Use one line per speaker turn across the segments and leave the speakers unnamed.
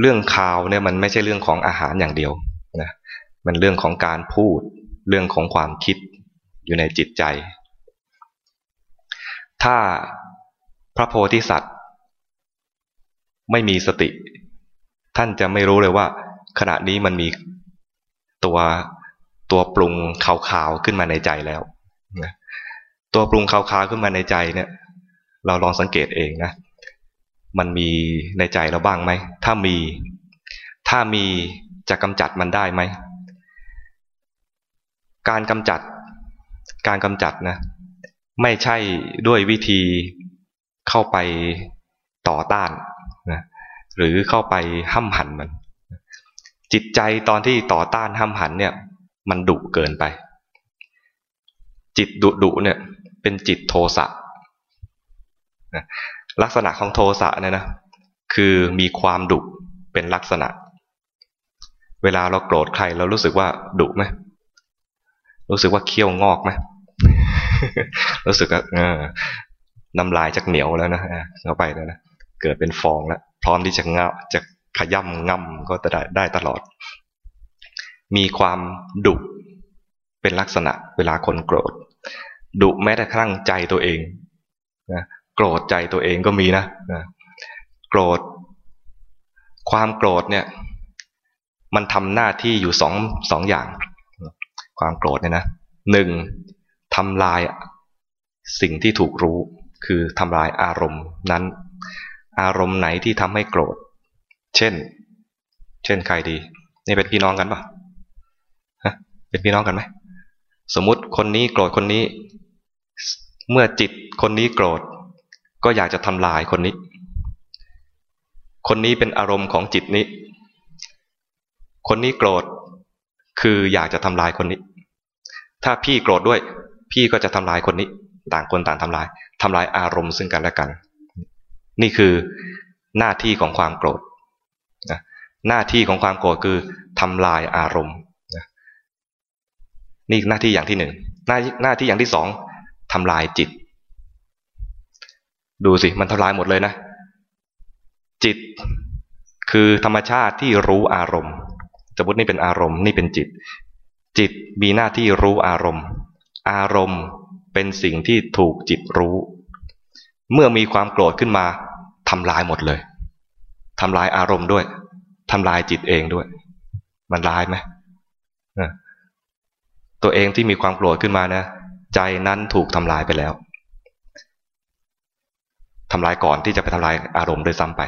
เรื่องข่าวเนี่ยมันไม่ใช่เรื่องของอาหารอย่างเดียวนะมันเรื่องของการพูด เรื่องของความคิดอยู่ในจิตใจ ถ้าพระโพธิสัตว์ ไม่มีสติ ท่านจะไม่รู้เลยว่า ขณะนี้มันมีตัวตัวปรุงขาวๆขึ้นมาในใจแล้วนะตัวปรุงขาวๆขึ้นมาในใจเนี่ย เราลองสังเกตเองนะ มันมีในใจเราบ้างไหม ถ้ามี ถ้ามีจะกำจัดมันได้ไหม การกำจัด การกำจัดนะ ไม่ใช่ด้วยวิธีเข้าไปต่อต้านนะหรือเข้าไปห้ำหันมัน จิตใจตอนที่ต่อต้านห้ำหันเนี่ย มันดุเกินไป จิตดุดุเนี่ย เป็นจิตโทสะ ลักษณะของโทสะเนี่ยนะคือมีความดุเป็นลักษณะ เวลาเราโกรธใครเรารู้สึกว่าดุไหมรู้สึกว่าเคี้ยวงอกไหมรู้สึกว่าเออน้ำลายจะเหนียวแล้วนะเข้าไปแล้วนะเกิดเป็นฟองแล้วพร้อมที่จะเงาจะขย่ำง่ำก็จะได้ได้ตลอด มีความดุเป็นลักษณะเวลาคนโกรธดุแม้แต่ครั้งใจตัวเองนะ โกรธใจตัวเองก็มีนะนะโกรธ ความโกรธเนี่ย มันทำหน้าที่อยู่สองสองอย่าง ความโกรธเนี่ยนะหนึ่งทำลายสิ่งที่ถูกรู้ คือทำลายอารมณ์นั้น อารมณ์ไหนที่ทำให้โกรธ เช่น เช่นใครดี นี่เป็นพี่น้องกันปะเป็นพี่น้องกันไหมสมมติคนนี้โกรธคนนี้ เมื่อจิตคนนี้โกรธ ก็อยากจะทำลายคนนี้ คนนี้เป็นอารมณ์ของจิตนี้ คนนี้โกรธ คืออยากจะทำลายคนนี้ ถ้าพี่โกรธด้วย พี่ก็จะทำลายคนนี้ ต่างคนต่างทำลายทำลายอารมณ์ซึ่งกันและกัน นี่คือหน้าที่ของความโกรธหน้าที่ของความโกรธคือทำลายอารมณ์นี่หน้าที่อย่างที่หนึ่งหน้าหน้าที่อย่างที่สองทำลายจิต ดูสิมันทำลายหมดเลยนะ จิตคือธรรมชาติที่รู้อารมณ์สมมตินี่เป็นอารมณ์นี่เป็นจิต จิตมีหน้าที่รู้อารมณ์ อารมณ์เป็นสิ่งที่ถูกจิตรู้ เมื่อมีความโกรธขึ้นมาทำลายหมดเลยทำลายอารมณ์ด้วยทำลายจิตเองด้วย มันลายไหมตัวเองที่มีความโกรธขึ้นมานะ ใจนั้นถูกทำลายไปแล้ว ทำลายก่อนที่จะไปทำลายอารมณ์โดยซ้ำไป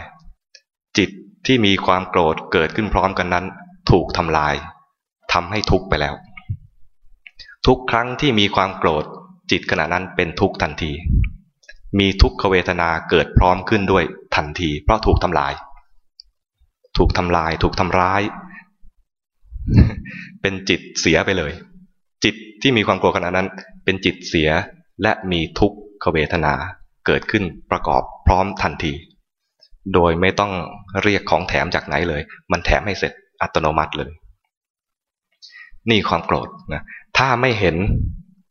จิตที่มีความโกรธเกิดขึ้นพร้อมกันนั้น ถูกทำลายทำให้ทุกข์ไปแล้ว ทุกครั้งที่มีความโกรธ จิตขณะนั้นเป็นทุกข์ทันที มีทุกขเวทนาเกิดพร้อมขึ้นด้วยทันที เพราะถูกทำลาย ถูกทำลาย ถูกทำร้าย เป็นจิตเสียไปเลย จิตที่มีความโกรธขณะนั้น เป็นจิตเสียและมีทุกขเวทนา เกิดขึ้นประกอบพร้อมทันที โดยไม่ต้องเรียกของแถมจากไหนเลย มันแถมให้เสร็จอัตโนมัติเลย นี่ความโกรธนะถ้าไม่เห็น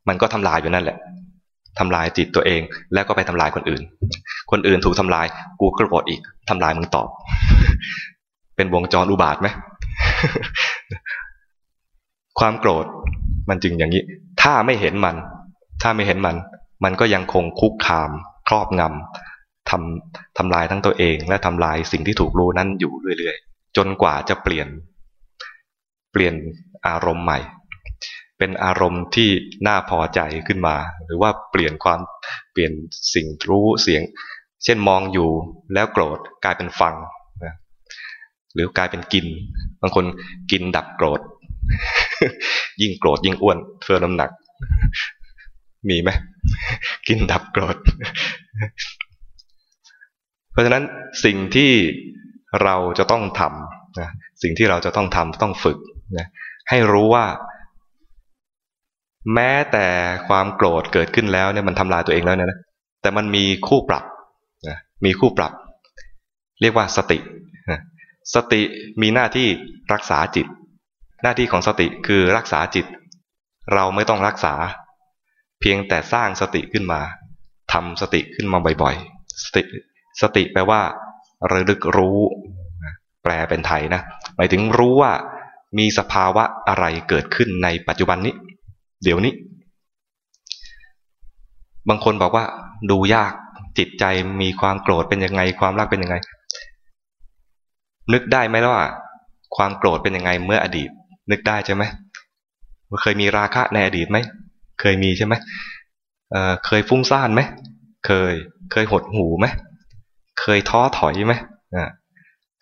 มันก็ทำลายอยู่นั่นแหละทำลายจิตตัวเอง แล้วก็ไปทำลายคนอื่น คนอื่นถูกทำลายกูโกรธอีกทำลายมึงตอบ เป็นวงจรอุบาทไหมความโกรธมันจึงอย่างนี้ ถ้าไม่เห็นมัน ถ้าไม่เห็นมัน มันก็ยังคงคุกคาม ครอบงำทำทำลายทั้งตัวเอง และทำลายสิ่งที่ถูกรู้นั้นอยู่เรื่อยๆ จนกว่าจะเปลี่ยน เปลี่ยนอารมณ์ใหม่ เป็นอารมณ์ที่น่าพอใจขึ้นมา หรือว่าเปลี่ยนความเปลี่ยนสิ่งรู้เสียง เช่นมองอยู่แล้วโกรธกลายเป็นฟังหรือกลายเป็นกิน บางคนกินดับโกรธ ยิ่งโกรธยิ่งอ้วนเฟื่อน้ำหนัก มีไหมกินดับโกรธ เพราะฉะนั้นสิ่งที่เราจะต้องทำนะสิ่งที่เราจะต้องทำต้องฝึกนะให้รู้ว่า แม้แต่ความโกรธเกิดขึ้นแล้วเนี่ยมันทำลายตัวเองแล้วนะแต่มันมีคู่ปรับนะมีคู่ปรับ เรียกว่าสติสติมีหน้าที่รักษาจิต หน้าที่ของสติคือรักษาจิต เราไม่ต้องรักษา เพียงแต่สร้างสติขึ้นมาทำสติขึ้นมาบ่อยๆ สติสติแปลว่า ระลึกรู้ แปลเป็นไทยนะ หมายถึงรู้ว่ามีสภาวะอะไรเกิดขึ้นในปัจจุบันนี้ เดี๋ยวนี้ บางคนบอกว่า ดูยากจิตใจมีความโกรธเป็นยังไง ความรักเป็นยังไง นึกได้ไหมว่า ความโกรธเป็นยังไงเมื่ออดีต นึกได้ใช่ไหมเคยมีราคะในอดีตไหม เคยมีใช่ไหมเเคยฟุ้งซ่านไหมเคย เคยหดหูไหมเคยท้อถอยไหม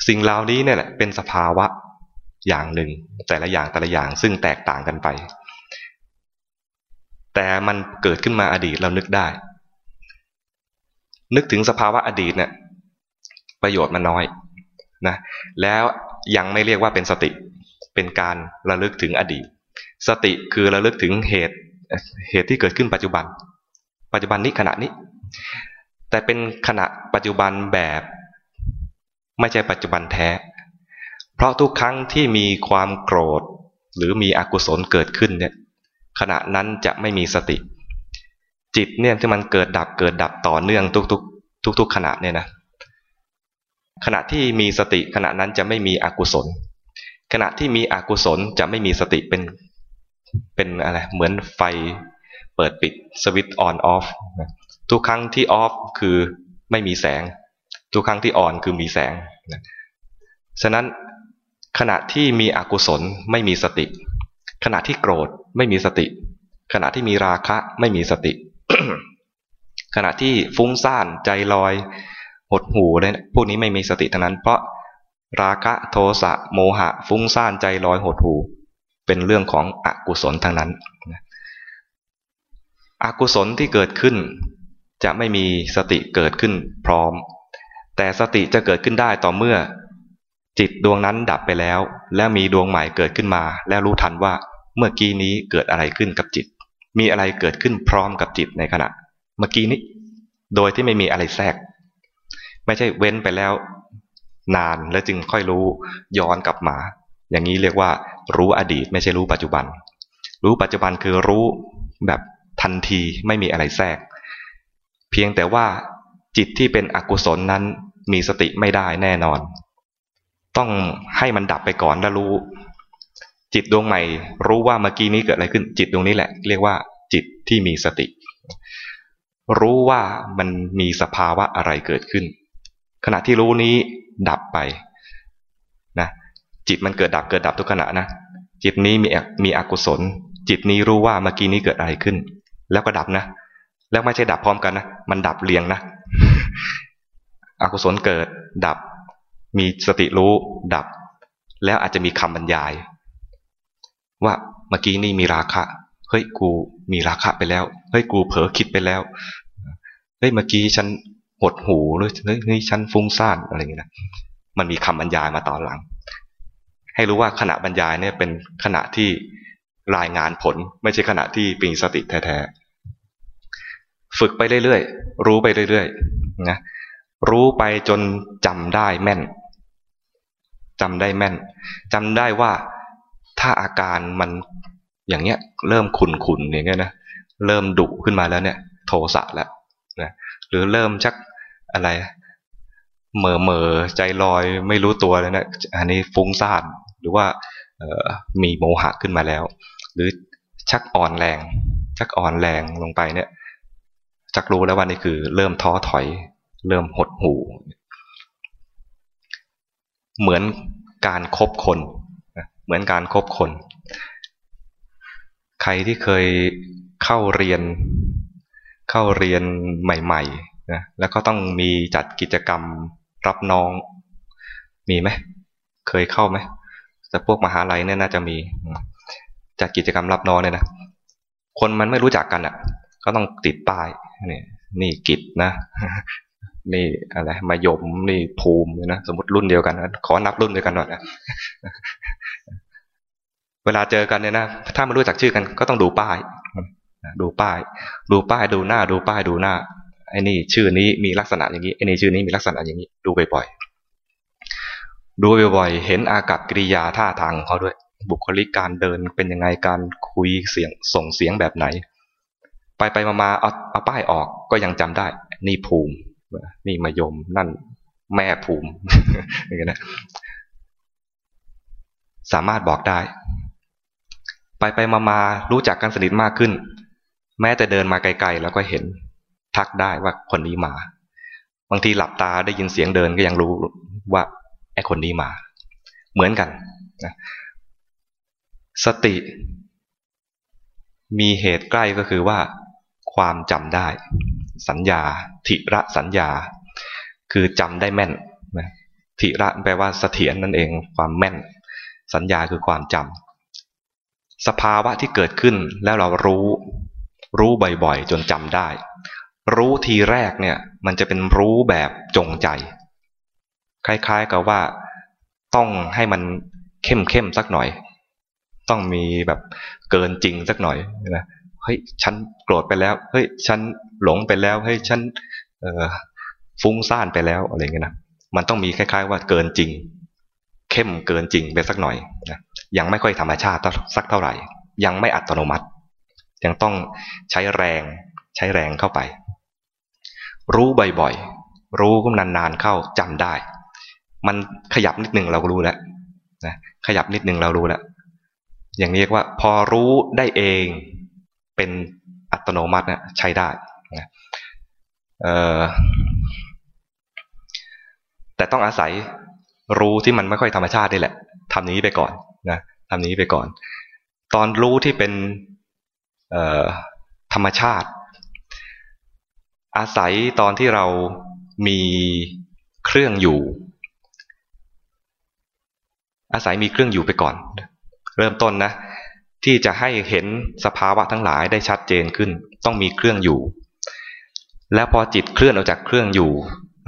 สิ่งเหล่านี้เนี่ยแหละเป็นสภาวะอย่างหนึ่ง แต่ละอย่างแต่ละอย่างซึ่งแตกต่างกันไป แต่มันเกิดขึ้นมาอดีตเรานึกได้ นึกถึงสภาวะอดีตเนี่ยประโยชน์มันน้อยนะแล้วยังไม่เรียกว่าเป็นสติ เป็นการระลึกถึงอดีต สติคือระลึกถึงเหตุ เหตุที่เกิดขึ้นปัจจุบัน ปัจจุบันนี้ขณะนี้ แต่เป็นขณะปัจจุบันแบบ ไม่ใช่ปัจจุบันแท้ เพราะทุกครั้งที่มีความโกรธ หรือมีอกุศลเกิดขึ้นเนี่ยขณะนั้นจะไม่มีสติ จิตเนี่ยที่มันเกิดดับเกิดดับต่อเนื่องทุกๆ ทุก ๆ ขณะเนี่ยนะขณะที่มีสติขณะนั้นจะไม่มีอกุศล ขณะที่มีอกุศลจะไม่มีสติเป็น เป็นอะไรเหมือนไฟเปิดปิดสวิตช์ออนออฟทุกครั้งที่ออฟคือไม่มีแสง ทุกครั้งที่ออนคือมีแสงฉะนั้นขณะที่มีอกุศลไม่มีสติ ขณะที่โกรธไม่มีสติ ขณะที่มีราคะไม่มีสติ ขณะที่ฟุ้งซ่านใจลอย หดหูเลยพวกนี้ไม่มีสติทั้งนั้น เพราะราคะโทสะโมหะ ฟุ้งซ่านใจลอยหดหู เป็นเรื่องของอกุศลทั้งนั้นอกุศลที่เกิดขึ้น จะไม่มีสติเกิดขึ้นพร้อม แต่สติจะเกิดขึ้นได้ต่อเมื่อ จิตดวงนั้นดับไปแล้ว และมีดวงใหม่เกิดขึ้นมา และรู้ทันว่าเมื่อกี้นี้เกิดอะไรขึ้นกับจิต มีอะไรเกิดขึ้นพร้อมกับจิตในขณะ เมื่อกี้นี้ โดยที่ไม่มีอะไรแทรก ไม่ใช่เว้นไปแล้ว นานแล้วจึงค่อยรู้ย้อนกลับมา อย่างนี้เรียกว่า รู้อดีตไม่ใช่รู้ปัจจุบัน รู้ปัจจุบันคือรู้แบบทันทีไม่มีอะไรแทรก เพียงแต่ว่าจิตที่เป็นอกุศลนั้นมีสติไม่ได้แน่นอน ต้องให้มันดับไปก่อนแล้วรู้ จิตดวงใหม่ รู้ว่าเมื่อกี้นี้เกิดอะไรขึ้น จิตดวงนี้แหละ เรียกว่า จิตที่มีสติ รู้ว่ามันมีสภาวะอะไรเกิดขึ้น ขณะที่รู้นี้ดับไปนะจิตมันเกิดดับเกิดดับทุกขณะนะ จิตนี้มีมีอกุศล จิตนี้รู้ว่าเมื่อกี้นี้เกิดอะไรขึ้น แล้วก็ดับนะ แล้วไม่ใช่ดับพร้อมกันนะ มันดับเรียงนะ อกุศลเกิด ดับ มีสติรู้ดับ แล้วอาจจะมีคำบรรยาย ว่าเมื่อกี้นี่มีราคะ เฮ้ยกูมีราคะไปแล้ว เฮ้ยกูเผลอคิดไปแล้ว เฮ้ยเมื่อกี้ฉันหดหูหรือเฮ้ยฉันฟุ้งซ่านอะไรอย่างเงี้ยนะ มันมีคำบรรยายมาตอนหลัง ให้รู้ว่าขณะบรรยายเนี่ยเป็นขณะที่รายงานผล ไม่ใช่ขณะที่ปีสติแท้ๆฝึกไปเรื่อยๆ รู้ไปเรื่อยๆนะรู้ไปจนจำได้แม่นจำได้แม่นจำได้ว่าถ้าอาการมันอย่างเนี้ยเริ่มขุนขุนอย่างเงี้ยนะเริ่มดุขึ้นมาแล้วเนี่ย โทสะแล้วนะหรือเริ่มชักอะไรเมื่อเมื่อใจลอยไม่รู้ตัวแล้วนะอันนี้ฟุ้งซ่าน หรือว่ามีโมหะขึ้นมาแล้ว หรือชักอ่อนแรง ชักอ่อนแรงลงไปเนี่ยจักรู้แล้วว่านี่คือ เริ่มท้อถอย เริ่มหดหูเหมือนการครบคนเหมือนการครบคน ใครที่เคยเข้าเรียนเข้าเรียนใหม่ๆนะแล้วก็ต้องมีจัดกิจกรรมรับน้อง มีไหมเคยเข้าไหม แต่พวกมหาลัยเนี่ยน่าจะมีจัดกิจกรรมรับน้องเนี่ยนะคนมันไม่รู้จักกันอะ ก็ต้องติดป้ายนี่นี่กิจนะนี่อะไรมายมนี่ภูมินะสมมติรุ่นเดียวกันนะขอนับรุ่นเดียวกันหน่อยนะเวลาเจอกันเนี่ยนะถ้าไม่รู้จักชื่อกันก็ต้องดูป้ายดูป้าย ดูป้ายดูหน้า ดูป้ายดูหน้าไอ้นี่ ชื่อนี้มีลักษณะอย่างนี้ไอ้นี่ชื่อนี้มีลักษณะอย่างนี้ ดูบ่อยๆ ดูบ่อยๆ เห็นอากับกิริยาท่าทางเขาด้วย บุคลิกการเดินเป็นยังไงการคุยเสียงส่งเสียงแบบไหน ไปไปมาๆเอาเอาป้ายออกก็ยังจำได้ นี่ภูมิ นี่มายมนั่นแม่ภูมิอย่างนี้นะสามารถบอกได้ ไปไปมามารู้จักกันสนิทมากขึ้น แม้แต่เดินมาไกลๆ แล้วก็เห็นทักได้ว่าคนนี้มา บางทีหลับตาได้ยินเสียงเดินก็ยังรู้ว่า ไอ้คนนี้มา เหมือนกันนะสติ มีเหตุใกล้ก็คือว่า ความจำได้ สัญญาทิระสัญญา คือจำได้แม่นนะทิระแปลว่าเสถียรนนั่นเองความแม่น สัญญาคือความจำสภาวะที่เกิดขึ้นแล้วเรารู้ รู้บ่อยๆ จนจำได้ รู้ทีแรกเนี่ย มันจะเป็นรู้แบบจงใจ คล้ายๆกับว่าต้องให้มันเข้มเข้มสักหน่อย ต้องมีแบบเกินจริงสักหน่อยนะเฮ้ยฉันโกรธไปแล้วเฮ้ยฉันหลงไปแล้วเฮ้ยฉันฟุ้งซ่านไปแล้วอะไรเงี้ยนะมันต้องมีคล้าย ๆ ว่าเกินจริง เข้มเกินจริงไปสักหน่อยนะยังไม่ค่อยธรรมชาติสักเท่าไหร่ ยังไม่อัตโนมัติ ยังต้องใช้แรงใช้แรงเข้าไป รู้บ่อยๆรู้ก็นานๆเข้าจำได้ มันขยับนิดหนึ่งเรารู้แล้วนะขยับนิดหนึ่งเรารู้แล้วอย่างนี้เรียกว่าพอรู้ได้เองเป็นอัตโนมัตินะใช้ได้นะแต่ต้องอาศัยรู้ที่มันไม่ค่อยธรรมชาตินี่แหละทำนี้ไปก่อนนะทำนี้ไปก่อน ตอนรู้ที่เป็นธรรมชาติ อาศัยตอนที่เรามีเครื่องอยู่ อาศัยมีเครื่องอยู่ไปก่อน เริ่มต้นนะ ที่จะให้เห็นสภาวะทั้งหลายได้ชัดเจนขึ้น ต้องมีเครื่องอยู่ แล้วพอจิตเคลื่อนออกจากเครื่องอยู่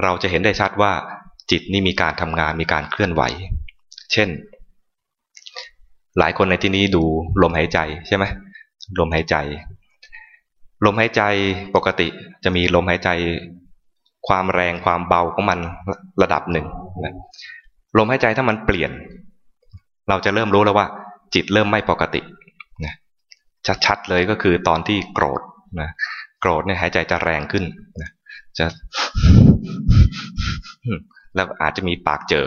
เราจะเห็นได้ชัดว่า จิตนี่มีการทำงานมีการเคลื่อนไหว เช่น หลายคนในที่นี้ดูลมหายใจใช่ไหมลมหายใจ ลมหายใจปกติจะมีลมหายใจ ความแรงความเบาของมันระดับหนึ่งลมหายใจถ้ามันเปลี่ยน เราจะเริ่มรู้แล้วว่า จิตเริ่มไม่ปกตินะชัดๆเลยก็คือตอนที่โกรธนะโกรธเนี่ยหายใจจะแรงขึ้นนะจะแล้วอาจจะมีปากเจอ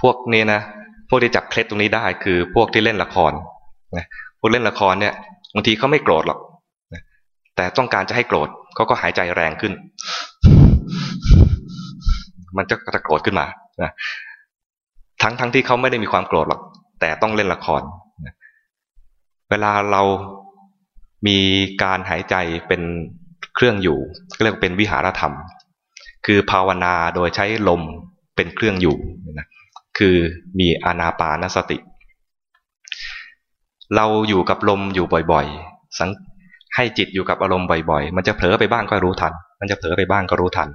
พวกนี้นะ พวกที่จับเคล็ดตรงนี้ได้คือพวกที่เล่นละครนะพวกเล่นละครเนี่ยบางทีเขาไม่โกรธหรอกแต่ต้องการจะให้โกรธเขาก็หายใจแรงขึ้น มันจะจะโกรธขึ้นมานะทั้งทั้งที่เขาไม่ได้มีความโกรธหรอก แต่ต้องเล่นละครเวลาเรามีการหายใจเป็นเครื่องอยู่เรียกเป็นวิหารธรรม คือภาวนาโดยใช้ลมเป็นเครื่องอยู่นะคือมีอานาปานสติ เราอยู่กับลมอยู่บ่อยๆสังให้จิตอยู่กับอารมณ์บ่อยๆ มันจะเผลอไปบ้างก็รู้ทัน มันจะเผลอไปบ้างก็รู้ทัน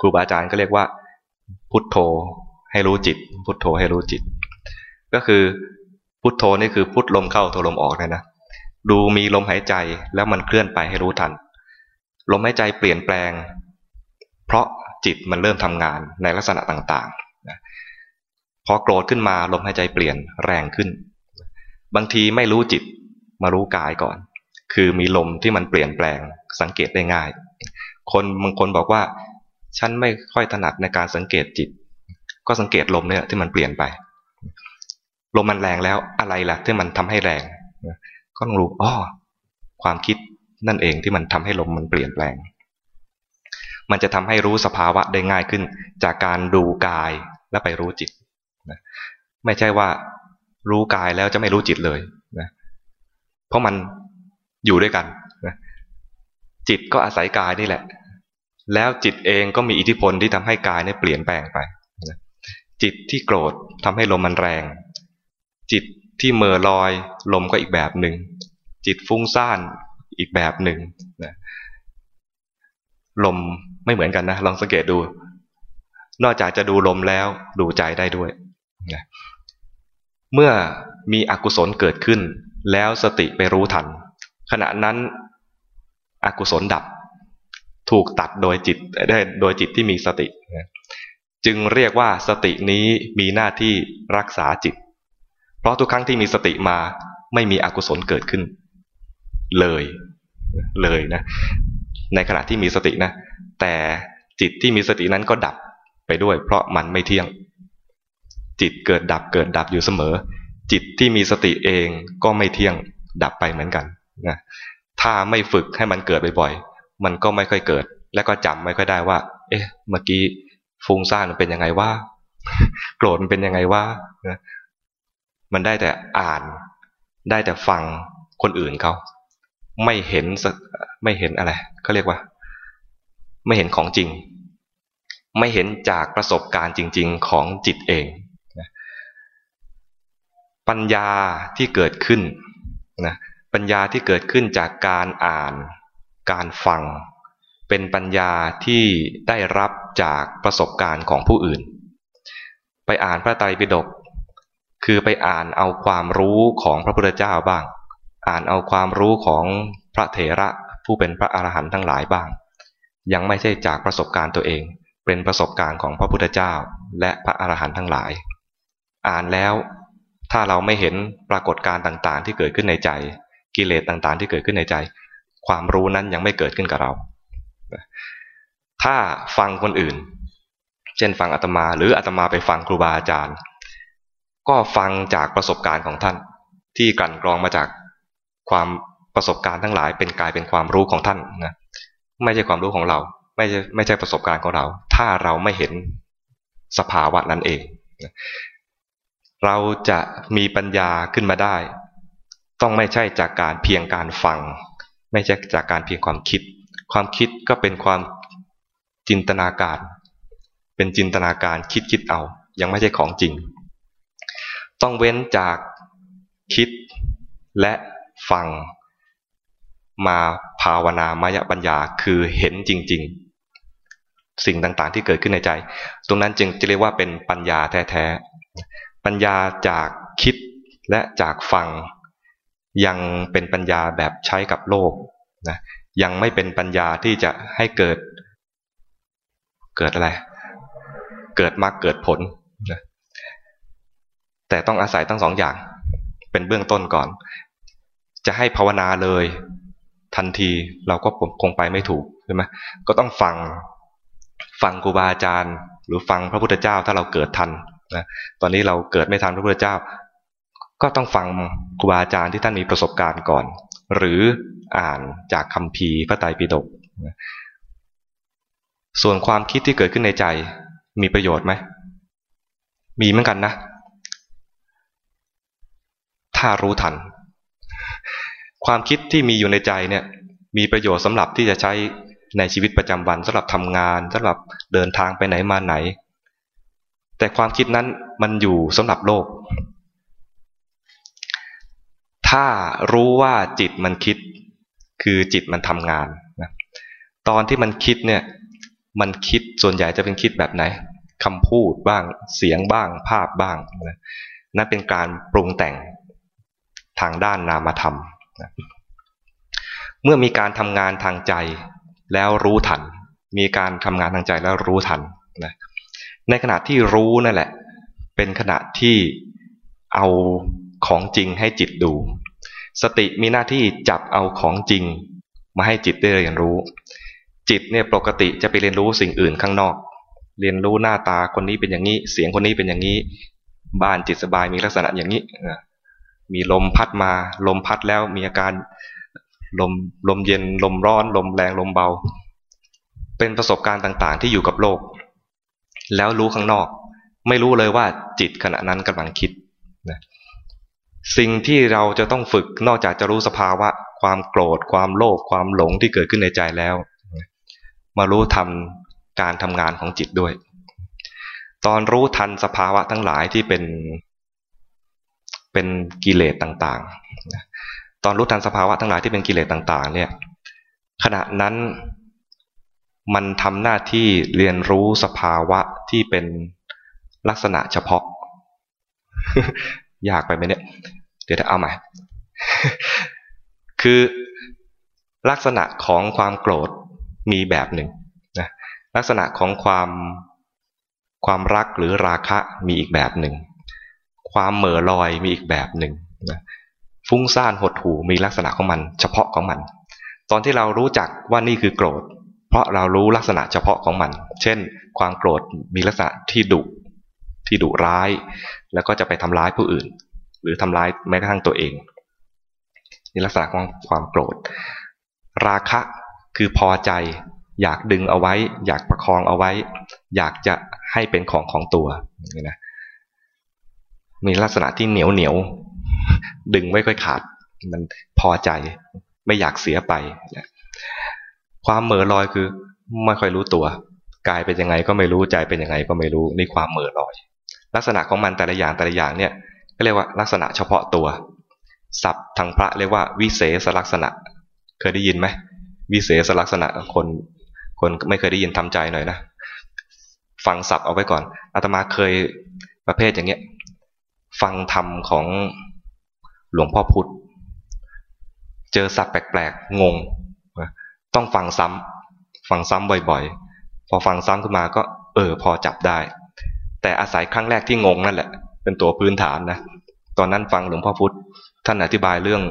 ครูบาอาจารย์ก็เรียกว่า พุทโธให้รู้จิต พุทโธให้รู้จิต ก็คือพุทโธนี่คือพุทลมเข้าโทลมออกเลยนะดูมีลมหายใจแล้วมันเคลื่อนไปให้รู้ทัน ลมหายใจเปลี่ยนแปลง เพราะจิตมันเริ่มทำงานในลักษณะต่างๆพอโกรธขึ้นมาลมหายใจเปลี่ยนแรงขึ้น บางทีไม่รู้จิตมารู้กายก่อน คือมีลมที่มันเปลี่ยนแปลงสังเกตได้ง่าย คนบางคนบอกว่า ฉันไม่ค่อยถนัดในการสังเกตจิต ก็สังเกตลมเนี่ยที่มันเปลี่ยนไป ลมมันแรงแล้วอะไรล่ะที่มันทำให้แรง ก็ต้องรู้อ๋อความคิดนั่นเองที่มันทำให้ลมมันเปลี่ยนแปลง มันจะทำให้รู้สภาวะได้ง่ายขึ้น จากการดูกายแล้วไปรู้จิตไม่ใช่ว่ารู้กายแล้วจะไม่รู้จิตเลยนะเพราะมันอยู่ด้วยกันนะจิตก็อาศัยกายนี่แหละ แล้วจิตเองก็มีอิทธิพลที่ทำให้กายเนี่ยเปลี่ยนแปลงไป จิตที่โกรธทำให้ลมมันแรง จิตที่เมื่อลอยลมก็อีกแบบหนึ่ง จิตฟุ้งซ่านอีกแบบหนึ่งนะลมไม่เหมือนกันนะ ลองสังเกตดู นอกจากจะดูลมแล้วดูใจได้ด้วยนะเมื่อมีอกุศลเกิดขึ้น แล้วสติไปรู้ทัน ขณะนั้นอกุศลดับ ถูกตัดโดยจิตได้โดยจิตที่มีสติ จึงเรียกว่าสตินี้มีหน้าที่รักษาจิต เพราะทุกครั้งที่มีสติมาไม่มีอกุศลเกิดขึ้น เลยเลยนะ ในขณะที่มีสตินะ แต่จิตที่มีสตินั้นก็ดับไปด้วย เพราะมันไม่เที่ยง จิตเกิดดับเกิดดับอยู่เสมอ จิตที่มีสติเองก็ไม่เที่ยง ดับไปเหมือนกันนะถ้าไม่ฝึกให้มันเกิดบ่อยๆ มันก็ไม่ค่อยเกิด และก็จำไม่ค่อยได้ว่า เอ๊ะ เมื่อกี้ฟุ้งซ่านมันเป็นยังไงว่า โกรธมันเป็นยังไงว่ามันได้แต่อ่าน ได้แต่ฟังคนอื่นเขาไม่เห็นไม่เห็นอะไรเขาเรียกว่า ไม่เห็นของจริง ไม่เห็นจากประสบการณ์จริง ๆ ของจิตเองปัญญาที่เกิดขึ้นนะปัญญาที่เกิดขึ้นจากการอ่าน การฟัง เป็นปัญญาที่ได้รับจากประสบการณ์ของผู้อื่น ไปอ่านพระไตรปิฎกคือไปอ่านเอาความรู้ของพระพุทธเจ้าบ้าง อ่านเอาความรู้ของพระเถระผู้เป็นพระอรหันต์ทั้งหลายบ้าง ยังไม่ใช่จากประสบการณ์ตัวเอง เป็นประสบการณ์ของพระพุทธเจ้า และพระอรหันต์ทั้งหลาย อ่านแล้วถ้าเราไม่เห็นปรากฏการณ์ต่างๆ ที่เกิดขึ้นในใจ กิเลสต่างๆ ที่เกิดขึ้นในใจ ความรู้นั้นยังไม่เกิดขึ้นกับเรา ถ้าฟังคนอื่น เช่นฟังอาตมา หรืออาตมาไปฟังครูบาอาจารย์ ก็ฟังจากประสบการณ์ของท่าน ที่กลั่นกรองมาจากความประสบการณ์ทั้งหลายเป็นกายเป็นความรู้ของท่านนะไม่ใช่ความรู้ของเรา ไม่ใช่ไม่ใช่ประสบการณ์ของเรา ถ้าเราไม่เห็นสภาวะนั้นเอง เราจะมีปัญญาขึ้นมาได้ ต้องไม่ใช่จากการเพียงการฟัง ไม่ใช่จากการเพียงความคิด ความคิดก็เป็นความจินตนาการ เป็นจินตนาการคิดคิดเอา ยังไม่ใช่ของจริง ต้องเว้นจากคิดและฟัง มาภาวนามายปัญญาคือเห็นจริง ๆ สิ่งต่างๆที่เกิดขึ้นในใจ ตรงนั้นจึงจะเรียกว่าเป็นปัญญาแท้ๆปัญญาจากคิดและจากฟัง ยังเป็นปัญญาแบบใช้กับโลกนะยังไม่เป็นปัญญาที่จะให้เกิด เกิดอะไร เกิดมากเกิดผลนะแต่ต้องอาศัยทั้งสองอย่าง เป็นเบื้องต้นก่อน จะให้ภาวนาเลย ทันทีเราก็คงไปไม่ถูกใช่ไหมก็ต้องฟังฟังครูบาอาจารย์ หรือฟังพระพุทธเจ้าถ้าเราเกิดทันนะตอนนี้เราเกิดไม่ทันพระพุทธเจ้า ก็ต้องฟังครูบาอาจารย์ที่ท่านมีประสบการณ์ก่อน หรืออ่านจากคำพีพระไตรปิฎกส่วนความคิดที่เกิดขึ้นในใจมีประโยชน์ไหม มีเหมือนกันนะ ถ้ารู้ทัน ความคิดที่มีอยู่ในใจเนี่ย มีประโยชน์สำหรับที่จะใช้ในชีวิตประจำวันสำหรับทำงานสำหรับเดินทางไปไหนมาไหน แต่ความคิดนั้นมันอยู่สำหรับโลก ถ้ารู้ว่าจิตมันคิด คือจิตมันทำงานนะตอนที่มันคิดเนี่ยมันคิดส่วนใหญ่จะเป็นคิดแบบไหนคำพูดบ้างเสียงบ้าง ภาพบ้างนะนั่นเป็นการปรุงแต่งทางด้านนามธรรมนะเมื่อมีการทำงานทางใจแล้วรู้ทัน มีการทำงานทางใจแล้วรู้ทันนะในขณะที่รู้นั่นแหละ เป็นขณะที่เอา ของจริงให้จิตดู สติมีหน้าที่จับเอาของจริง มาให้จิตได้เรียนรู้ จิตเนี่ยปกติจะไปเรียนรู้สิ่งอื่นข้างนอก เรียนรู้หน้าตาคนนี้เป็นอย่างนี้ เสียงคนนี้เป็นอย่างนี้ บ้านจิตสบายมีลักษณะอย่างนี้มีลมพัดมาลมพัดแล้วมีอาการลมลมเย็นลมร้อน ลมแรงลมเบา เป็นประสบการณ์ต่างๆ ที่อยู่กับโลก แล้วรู้ข้างนอก ไม่รู้เลยว่าจิตขณะนั้นกำลังคิด สิ่งที่เราจะต้องฝึกนอกจากจะรู้สภาวะ ความโกรธ ความโลภความหลงที่เกิดขึ้นในใจแล้ว มารู้ทำการทำงานของจิตด้วย ตอนรู้ทันสภาวะทั้งหลายที่เป็นเป็นกิเลสต่างๆ ตอนรู้ทันสภาวะทั้งหลายที่เป็นกิเลสต่างๆ เนี่ย ขณะนั้นมันทำหน้าที่เรียนรู้สภาวะที่เป็นลักษณะเฉพาะ ยากไปไหมเนี่ย เดี๋ยวเอาใหม่ คือลักษณะของความโกรธมีแบบหนึ่งนะลักษณะของความความรักหรือราคะมีอีกแบบหนึ่ง ความเหม่อลอยมีอีกแบบหนึ่งนะฟุ้งซ่านหดหูมีลักษณะของมัน เฉพาะของมัน ตอนที่เรารู้จักว่านี่คือโกรธ เพราะเรารู้ลักษณะเฉพาะของมัน เช่น ความโกรธมีลักษณะที่ดุ ที่ดุร้าย แล้วก็จะไปทำร้ายผู้อื่น หรือทำร้ายแม้กระทั่งตัวเองนี่ลักษณะของความโกรธ ราคะคือพอใจ อยากดึงเอาไว้ อยากประคองเอาไว้ อยากจะให้เป็นของของตัวนี่นะมีลักษณะที่เหนียวเหนียวดึงไม่ค่อยขาด มันพอใจไม่อยากเสียไป ความเหม่อลอยคือไม่ค่อยรู้ตัว กายเป็นยังไงก็ไม่รู้ใจเป็นยังไงก็ไม่รู้นี่ความเหม่อลอย ลักษณะของมันแต่ละอย่างแต่ละอย่างเนี่ยก็เรียกว่าลักษณะเฉพาะตัวศัพท์ทางพระเรียกว่าวิเศษลักษณะ เคยได้ยินไหมวิเศษลักษณะคนคนไม่เคยได้ยินทำใจหน่อยนะฟังศัพท์เอาไว้ก่อนอาตมาเคยประเภทอย่างเงี้ยฟังธรรมของหลวงพ่อพุธเจอศัพท์แปลกๆงง ต้องฟังซ้ำฟังซ้ำบ่อยๆ พอฟังซ้ำขึ้นมาก็เออพอจับได้ แต่อาศัยครั้งแรกที่งงนั่นแหละ เป็นตัวพื้นฐานนะ ตอนนั้นฟังหลวงพ่อพุธท่านอธิบายเรื่อง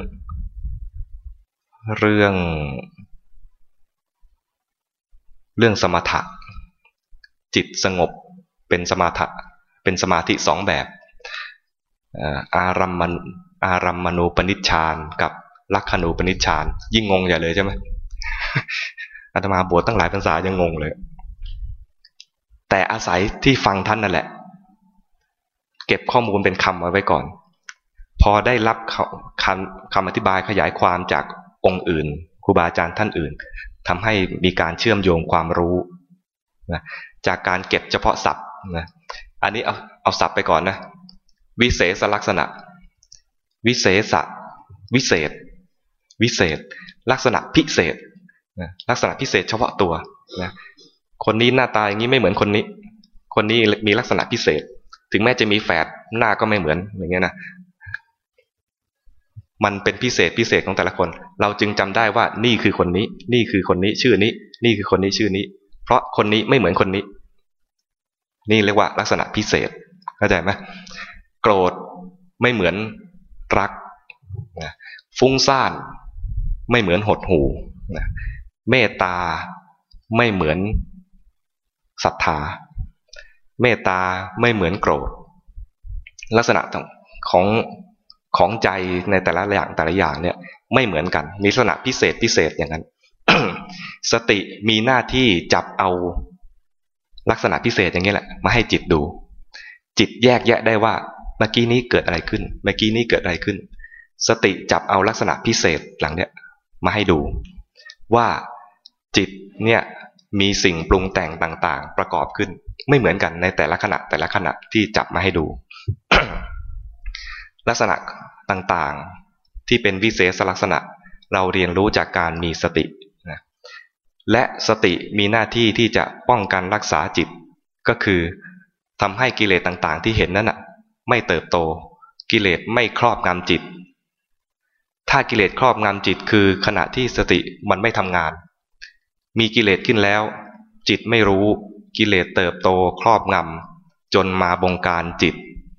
เรื่อง เรื่องสมถะ จิตสงบเป็นสมาธิเป็นสมาธิสองแบบอารัมมันอารัมมณูปนิชฌานกับลักขณูปนิชฌานยิ่งงงใหญ่เลยใช่ไหมอาตมาบวชตั้งหลายพรรษายังงงเลย แต่อาศัยที่ฟังท่านนั่นแหละ เก็บข้อมูลเป็นคำไว้ก่อน พอได้รับคำคำอธิบายขยายความจากองค์อื่นครูบาอาจารย์ท่านอื่นทำให้มีการเชื่อมโยงความรู้นะจากการเก็บเฉพาะศัพท์นะอันนี้เอาเอาศัพท์ไปก่อนนะวิเศษลักษณะ วิเศษวิเศษ วิเศษ ลักษณะพิเศษลักษณะพิเศษเฉพาะตัวนะ คนนี้หน้าตาอย่างนี้ไม่เหมือนคนนี้ คนนี้มีลักษณะพิเศษ ถึงแม้จะมีแฝดหน้าก็ไม่เหมือนอย่างเงี้ยนะมันเป็นพิเศษพิเศษของแต่ละคน เราจึงจำได้ว่านี่คือคนนี้ นี่คือคนนี้ชื่อนี้ นี่คือคนนี้ชื่อนี้ เพราะคนนี้ไม่เหมือนคนนี้ นี่เรียกว่าลักษณะพิเศษเข้าใจไหมโกรธไม่เหมือนรักฟุ้งซ่านไม่เหมือนหดหูเมตตาไม่เหมือน ศรัทธา เมตตาไม่เหมือนโกรธ ลักษณะของของใจในแต่ละอย่างแต่ละอย่างเนี่ยไม่เหมือนกัน มีลักษณะพิเศษพิเศษอย่างนั้น สติมีหน้าที่จับเอาลักษณะพิเศษอย่างนี้แหละ มาให้จิตดู จิตแยกแยะได้ว่าเมื่อกี้นี้เกิดอะไรขึ้น เมื่อกี้นี้เกิดอะไรขึ้น สติจับเอาลักษณะพิเศษหลังเนี้ยมาให้ดู ว่าจิตเนี่ย มีสิ่งปรุงแต่งต่างๆ ประกอบขึ้น ไม่เหมือนกันในแต่ละขณะแต่ละขณะที่จับมาให้ดู ลักษณะต่างๆที่เป็นวิเศษลักษณะ เราเรียนรู้จากการมีสตินะและสติมีหน้าที่ที่จะป้องกันรักษาจิต ก็คือทำให้กิเลสต่างๆ ที่เห็นนั้นไม่เติบโต กิเลสไม่ครอบงำจิต ถ้ากิเลสครอบงำจิตคือขณะที่สติมันไม่ทำงาน มีกิเลสขึ้นแล้ว จิตไม่รู้กิเลสเติบโตครอบงำจนมาบงการจิต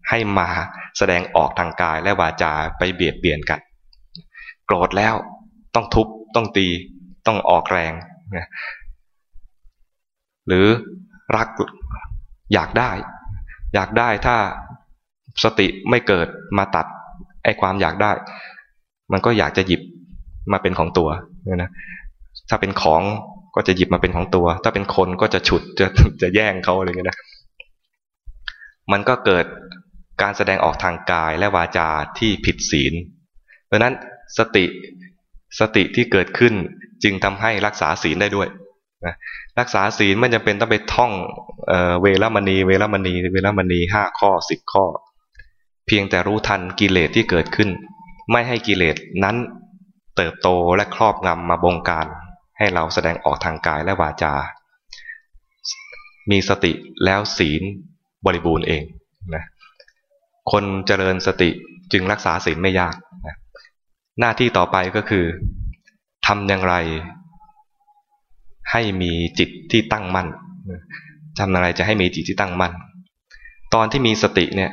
ให้มาแสดงออกทางกายและวาจาไปเบียดเบียนกัน โกรธแล้วต้องทุบต้องตีต้องออกแรง หรือรักอยากได้ อยากได้ถ้าสติไม่เกิดมาตัดไอ้ความอยากได้ มันก็อยากจะหยิบมาเป็นของตัวเนี่ยนะถ้าเป็นของ ก็จะหยิบมาเป็นของตัว ถ้าเป็นคนก็จะฉุดจะจะแย่งเขาอะไรเงี้ยนะมันก็เกิดการแสดงออกทางกายและวาจาที่ผิดศีล เพราะนั้นสติสติที่เกิดขึ้นจึงทำให้รักษาศีลได้ด้วยนะรักษาศีลไม่จำเป็นต้องไปท่องเอเวรมณี เวรมณี เวรมณีห้าข้อสิบข้อ เพียงแต่รู้ทันกิเลสที่เกิดขึ้น ไม่ให้กิเลสนั้นเติบโตและครอบงำมาบงการ ให้เราแสดงออกทางกายและวาจา มีสติแล้วศีลบริบูรณ์เองนะคนเจริญสติจึงรักษาศีลไม่ยากนะหน้าที่ต่อไปก็คือทำอย่างไร ให้มีจิตที่ตั้งมั่นทำอย่างไรจะให้มีจิตที่ตั้งมั่น ตอนที่มีสติเนี่ย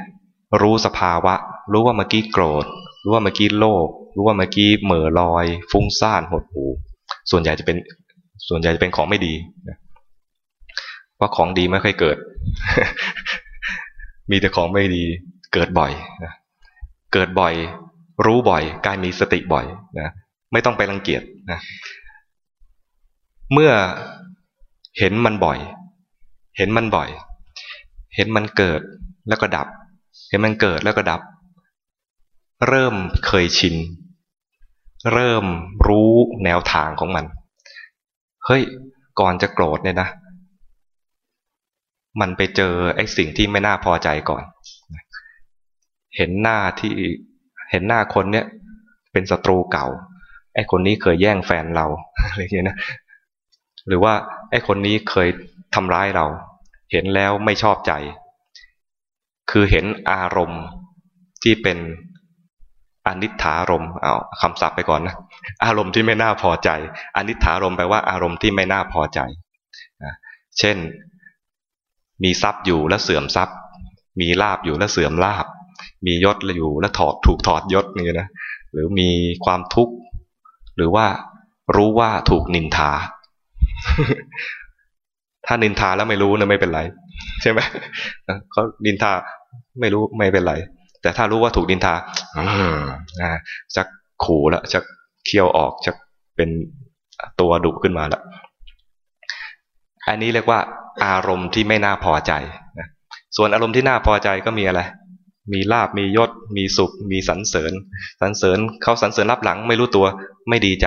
รู้สภาวะ รู้ว่าเมื่อกี้โกรธ รู้ว่าเมื่อกี้โลภรู้ว่าเมื่อกี้เหม่อลอย ฟุ้งซ่านหดหู ส่วนใหญ่จะเป็นส่วนใหญ่จะเป็นของไม่ดีเพราะของดีไม่ค่อยเกิด มีแต่ของไม่ดีเกิดบ่อยนะเกิดบ่อย รู้บ่อย กายมีสติบ่อยนะไม่ต้องไปรังเกียจนะเมื่อเห็นมันบ่อย เห็นมันบ่อย เห็นมันเกิดแล้วก็ดับ เห็นมันเกิดแล้วก็ดับ เริ่มเคยชิน เริ่มรู้แนวทางของมัน เฮ้ย ก่อนจะโกรธเนี่ยนะ มันไปเจอไอ้สิ่งที่ไม่น่าพอใจก่อน เห็นหน้าที่เห็นหน้าคนเนี้ยเป็นศัตรูเก่า ไอ้คนนี้เคยแย่งแฟนเราอะไรอย่างเงี้ยนะ หรือว่าไอ้คนนี้เคยทำร้ายเรา เห็นแล้วไม่ชอบใจ คือเห็นอารมณ์ที่เป็น อนิถารมเอาคำศัพท์ไปก่อนนะอารมณ์ที่ไม่น่าพอใจอนิถารมแปลว่าอารมณ์ที่ไม่น่าพอใจเช่น มีทรัพย์อยู่แล้วเสื่อมทรัพย์ มีลาบอยู่แล้วเสื่อมลาบ มียศอยู่แล้วถอดถูกถอดยศนี่นะหรือมีความทุกข์ หรือว่ารู้ว่าถูกนินทา ถ้านินทาแล้วไม่รู้นะไม่เป็นไร ใช่ไหมเขานินทาไม่รู้ไม่เป็นไร แต่ถ้ารู้ว่าถูกนินทาอ่าจะขู่ล้วจะเคี้ยวออกจะเป็นตัวดุขึ้นมาล้วอันนี้เรียกว่าอารมณ์ที่ไม่น่าพอใจนะส่วนอารมณ์ที่น่าพอใจก็มีอะไร มีลาบมียศ มีสุข มีสรรเสริญสรรเสริญเขาสรรเสริญรับหลังไม่รู้ตัวไม่ดีใจ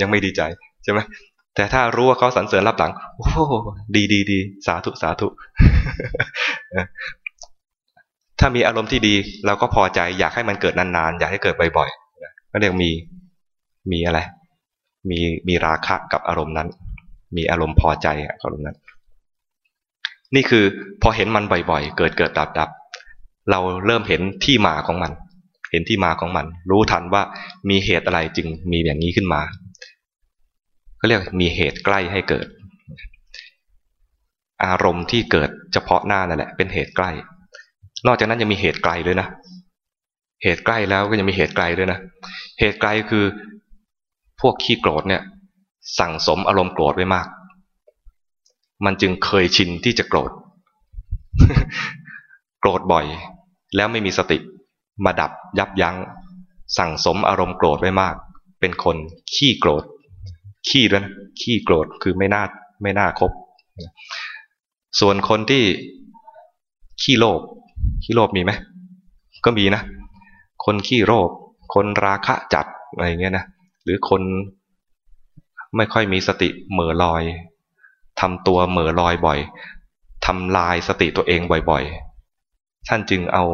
ยังไม่ดีใจใช่ไหมแต่ถ้ารู้ว่าเขาสรรเสริญรับหลัง โอ้ดีดีดีสาธุสาธุ ถ้ามีอารมณ์ที่ดีเราก็พอใจ อยากให้มันเกิดนานๆ อยากให้เกิดบ่อยๆก็เรียกมีมีอะไร มีมีราคะกับอารมณ์นั้น มีอารมณ์พอใจอารมณ์นั้น นี่คือพอเห็นมันบ่อยๆ เกิดเกิดดับดับเราเริ่มเห็นที่มาของมัน เห็นที่มาของมัน รู้ทันว่ามีเหตุอะไรจึงมีอย่างนี้ขึ้นมาก็เรียกมีเหตุใกล้ให้เกิด อารมณ์ที่เกิดเฉพาะหน้านั่นแหละ เป็นเหตุใกล้ นอกจากนั้นยังมีเหตุไกลด้วยนะ เหตุใกล้แล้วก็ยังมีเหตุไกลด้วยนะ เหตุไกลคือพวกขี้โกรธเนี่ย สั่งสมอารมณ์โกรธไว้มาก มันจึงเคยชินที่จะโกรธ โกรธบ่อย แล้วไม่มีสติมาดับยับยัง้ง สั่งสมอารมณ์โกรธไว้มาก เป็นคนขี้โกรธ ขี้ด้วยนะขี้โกรธคือไม่น่าไม่น่าคบ ส่วนคนที่ขี้โลภ ขี้โลภมีไหมก็มีนะ คนขี้โลภคนราคะจัดอะไรเงี้ยนะหรือคนไม่ค่อยมีสติเหม่อลอยทำตัวเหม่อลอยบ่อยทำลายสติตัวเองบ่อยๆ ท่านจึงเอา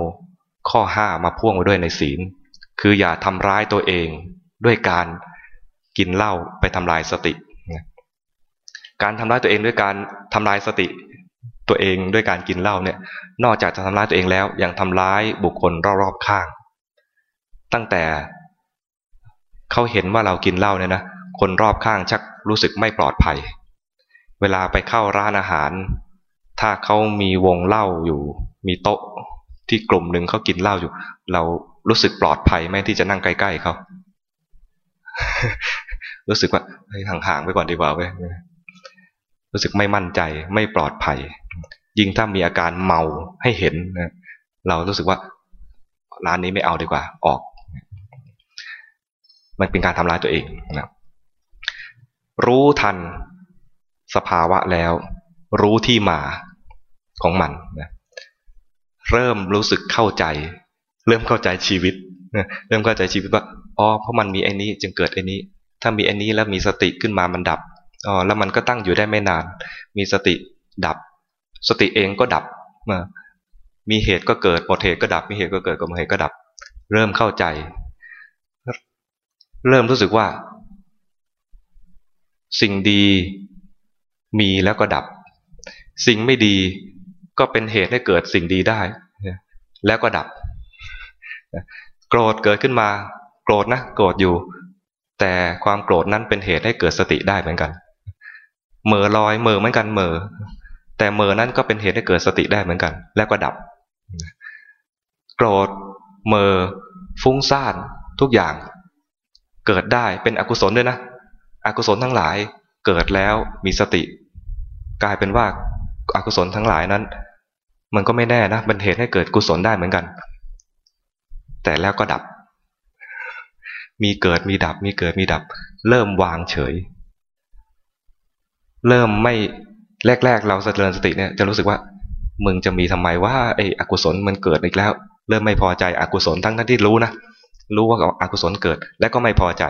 ข้อห้ามาพ่วงไว้ด้วยในศีล คืออย่าทำร้ายตัวเองด้วยการกินเหล้าไปทำลายสติ การทำร้ายตัวเองด้วยการทำลายสติ ตัวเองด้วยการกินเหล้าเนี่ย นอกจากจะทำร้ายตัวเองแล้ว ยังทำร้ายบุคคลรอบๆข้าง ตั้งแต่เขาเห็นว่าเรากินเหล้าเนี่ยนะ คนรอบข้างชักรู้สึกไม่ปลอดภัย เวลาไปเข้าร้านอาหาร ถ้าเขามีวงเหล้าอยู่ มีโต๊ะที่กลุ่มหนึ่งเขากินเหล้าอยู่ เรารู้สึกปลอดภัยไหมที่จะนั่งใกล้ๆเขา รู้สึกว่าห่างๆไปก่อนดีกว่าเว้ย รู้สึกไม่มั่นใจไม่ปลอดภัย ยิ่งถ้ามีอาการเมาให้เห็นนะเรารู้สึกว่าร้านนี้ไม่เอาดีกว่าออก มันเป็นการทำร้ายตัวเองนะรู้ทันสภาวะแล้ว รู้ที่มาของมันนะเริ่มรู้สึกเข้าใจ เริ่มเข้าใจชีวิตเริ่มเข้าใจชีวิตว่าอ๋อเพราะมันมีไอ้นี้จึงเกิดไอ้นี้ ถ้ามีไอ้นี้แล้วมีสติขึ้นมามันดับ อ๋อแล้วมันก็ตั้งอยู่ได้ไม่นาน มีสติดับ สติเองก็ดับมามีเหตุก็เกิดหมดเหตุก็ดับ มีเหตุก็เกิดก็หมดเหตุก็ดับ เริ่มเข้าใจ เริ่มรู้สึกว่า สิ่งดีมีแล้วก็ดับ สิ่งไม่ดีก็เป็นเหตุให้เกิดสิ่งดีได้ แล้วก็ดับ โกรธเกิดขึ้นมา โกรธนะ โกรธอยู่ แต่ความโกรธนั้นเป็นเหตุให้เกิดสติได้เหมือนกัน เมื่อลอยเมื่อเหมือนกันเมื่อแต่เมื่อนั้นก็เป็นเหตุให้เกิดสติได้เหมือนกัน แล้วก็ดับ โกรธเมื่อฟุ้งซ่านทุกอย่าง เกิดได้เป็นอกุศลด้วยนะอกุศลทั้งหลายเกิดแล้วมีสติ กลายเป็นว่าอากุศลทั้งหลายนั้น มันก็ไม่แน่นะเป็นเหตุให้เกิดกุศลได้เหมือนกัน แต่แล้วก็ดับ มีเกิดมีดับ มีเกิดมีดับ เริ่มวางเฉย เริ่มไม่แรกๆ เราเจริญสติเนี่ยจะรู้สึกว่า มึงจะมีทำไมว่าไอ้อกุศลมันเกิดอีกแล้ว เริ่มไม่พอใจอกุศลทั้งทั้งที่รู้นะรู้ว่าอกุศลเกิด แล้วก็ไม่พอใจ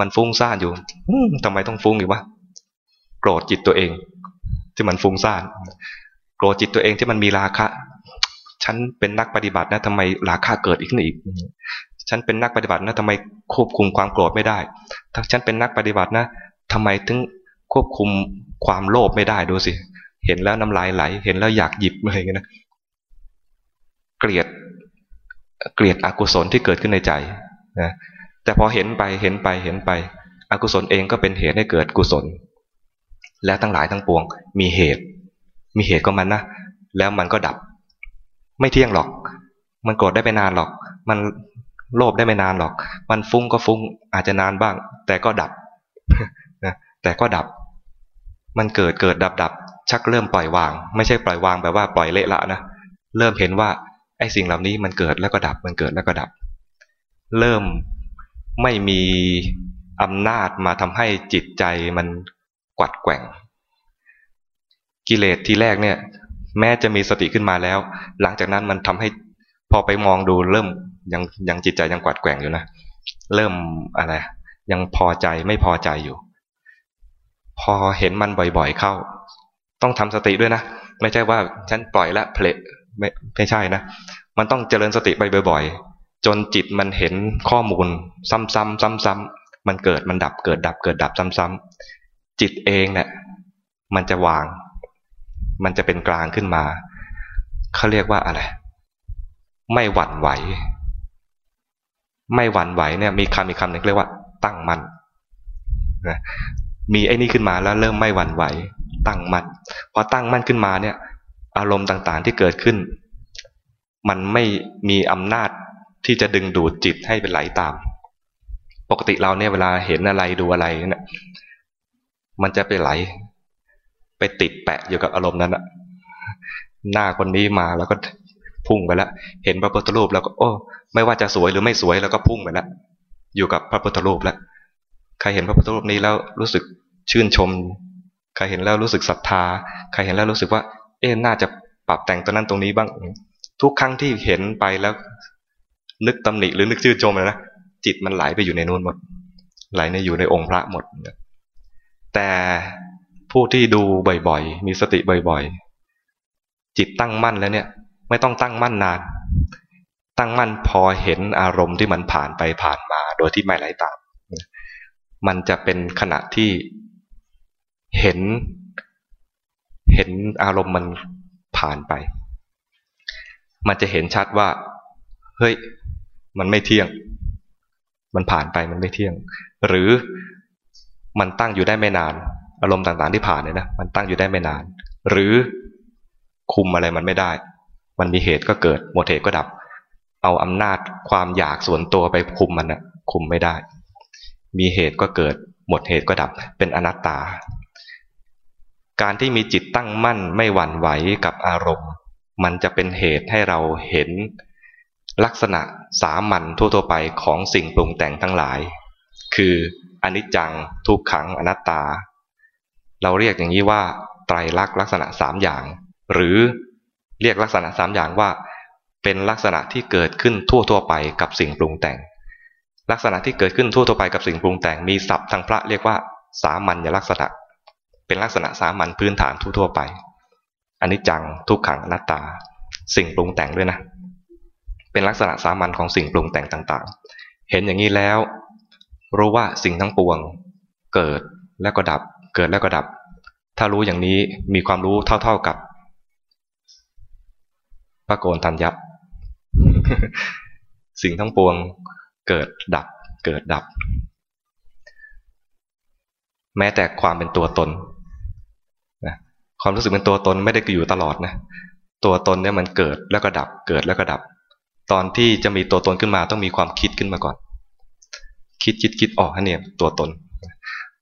มันฟุ้งซ่านอยู่ทำไมต้องฟุ้งอีกวะโกรธจิตตัวเอง ที่มันฟุ้งซ่านโกรธจิตตัวเองที่มันมีราคะ ฉันเป็นนักปฏิบัตินะทำไมราคะเกิดอีกนี่อีกฉันเป็นนักปฏิบัตินะทำไมควบคุมความโกรธไม่ได้ถ้าฉันเป็นนักปฏิบัตินะทำไมถึง ควบคุมความโลภไม่ได้ดูสิ เห็นแล้วน้ำลายไหล เห็นแล้วอยากหยิบอะไรเงี้ยนะ เกลียด เกลียดอกุศลที่เกิดขึ้นในใจนะ แต่พอเห็นไป เห็นไป เห็นไป อกุศลเองก็เป็นเหตุให้เกิดกุศล และทั้งหลายทั้งปวง มีเหตุ มีเหตุก็มันนะ แล้วมันก็ดับ ไม่เที่ยงหรอก มันโกรธได้ไม่นานหรอก มันโลภได้ไม่นานหรอก มันฟุ้งก็ฟุ้ง อาจจะนานบ้าง แต่ก็ดับ แต่ก็ดับ มันเกิดเกิดดับดับชักเริ่มปล่อยวาง ไม่ใช่ปล่อยวางแบบว่าปล่อยเละละนะเริ่มเห็นว่าไอ้สิ่งเหล่านี้มันเกิดแล้วก็ดับมันเกิดแล้วก็ดับ เริ่มไม่มีอำนาจมาทำให้จิตใจมันกวัดแกว่ง กิเลสทีแรกเนี่ย แม้จะมีสติขึ้นมาแล้ว หลังจากนั้นมันทำให้พอไปมองดูเริ่มยังยังจิตใจยังกวัดแกว่งอยู่นะ เริ่มอะไรยังพอใจไม่พอใจอยู่ พอเห็นมันบ่อยๆเข้า ต้องทำสติด้วยนะไม่ใช่ว่าฉันปล่อยละเพลไม่ไม่ใช่นะ มันต้องเจริญสติไปบ่อยๆ จนจิตมันเห็นข้อมูล ซ้ำๆซ้ำๆมันเกิดมันดับเกิดดับเกิดดับซ้ำๆจิตเองเนะี่ยมันจะวาง มันจะเป็นกลางขึ้นมาเขาเรียกว่าอะไร ไม่หวั่นไหว ไม่หวั่นไหวเนี่ย มีคำอีคำหนึ่งเรียกว่า ตั้งมัน่นนะ มีไอ้นี่ขึ้นมาแล้วเริ่มไม่หวั่นไหว ตั้งมั่นพอตั้งมั่นขึ้นมาเนี่ย อารมณ์ต่างๆที่เกิดขึ้น มันไม่มีอำนาจที่จะดึงดูดจิตให้เป็นไหลตาม ปกติเราเนี่ยเวลาเห็นอะไรดูอะไรเนี่ยมันจะไปไหล ไปติดแปะอยู่กับอารมณ์นั้นอะหน้าคนนี้มาแล้วก็พุ่งไปแล้วเห็นพระพุทธรูปแล้วก็โอ้ ไม่ว่าจะสวยหรือไม่สวยแล้วก็พุ่งไปแล้วอยู่กับพระพุทธรูปแล้ว ใครเห็นพระพุทธรูปนี้แล้วรู้สึกชื่นชม ใครเห็นแล้วรู้สึกศรัทธา ใครเห็นแล้วรู้สึกว่า เอ๊น่าจะปรับแต่งตัวนั้นตรงนี้บ้าง ทุกครั้งที่เห็นไปแล้ว นึกตำหนิหรือนึกชื่นชมเลยนะจิตมันไหลไปอยู่ในนู้นหมด ไหลในอยู่ในองค์พระหมด แต่ผู้ที่ดูบ่อยๆ มีสติบ่อยๆ จิตตั้งมั่นแล้วเนี่ย ไม่ต้องตั้งมั่นนาน ตั้งมั่นพอเห็นอารมณ์ที่มันผ่านไปผ่านมาโดยที่ไม่ไหลตาม มันจะเป็นขณะที่เห็นเห็นอารมณ์มันผ่านไป มันจะเห็นชัดว่า เฮ้ย มันไม่เที่ยง มันผ่านไปมันไม่เที่ยง หรือมันตั้งอยู่ได้ไม่นาน อารมณ์ต่างๆที่ผ่านเนี่ยนะ มันตั้งอยู่ได้ไม่นาน หรือคุมอะไรมันไม่ได้ มันมีเหตุก็เกิด หมดเหตุก็ดับ เอาอำนาจความอยากส่วนตัวไปคุมมันนะคุมไม่ได้ มีเหตุก็เกิด หมดเหตุก็ดับ เป็นอนัตตา การที่มีจิตตั้งมั่นไม่หวั่นไหวกับอารมณ์ มันจะเป็นเหตุให้เราเห็น ลักษณะสามัญทั่วๆไปของสิ่งปรุงแต่งทั้งหลาย คืออนิจจัง ทุกขังอนัตตา เราเรียกอย่างนี้ว่า ไตรลักษณ์ลักษณะสามอย่าง หรือเรียกลักษณะสามอย่างว่า เป็นลักษณะที่เกิดขึ้นทั่วๆไปกับสิ่งปรุงแต่ง ลักษณะที่เกิดขึ้นทั่วไปกับสิ่งปรุงแต่งมีศัพท์ทางพระเรียกว่า สามัญลักษณะ เป็นลักษณะสามัญพื้นฐานทั่วไปอันนี้จังทุกขังอนัตตา สิ่งปรุงแต่งด้วยนะ เป็นลักษณะสามัญของสิ่งปรุงแต่งต่างๆ เห็นอย่างนี้แล้ว รู้ว่าสิ่งทั้งปวง เกิดแล้วก็ดับ เกิดแล้วก็ดับ ถ้ารู้อย่างนี้มีความรู้เท่า ๆกับพระโกนทันยับ สิ่งทั้งปวง เกิดดับ เกิดดับ แม้แต่ความเป็นตัวตนนะความรู้สึกเป็นตัวตนไม่ได้อยู่ตลอดนะ ตัวตนเนี่ยมันเกิดแล้วก็ดับ เกิดแล้วก็ดับ ตอนที่จะมีตัวตนขึ้นมาต้องมีความคิดขึ้นมาก่อน คิดคิดคิดออกเนี่ยตัวตน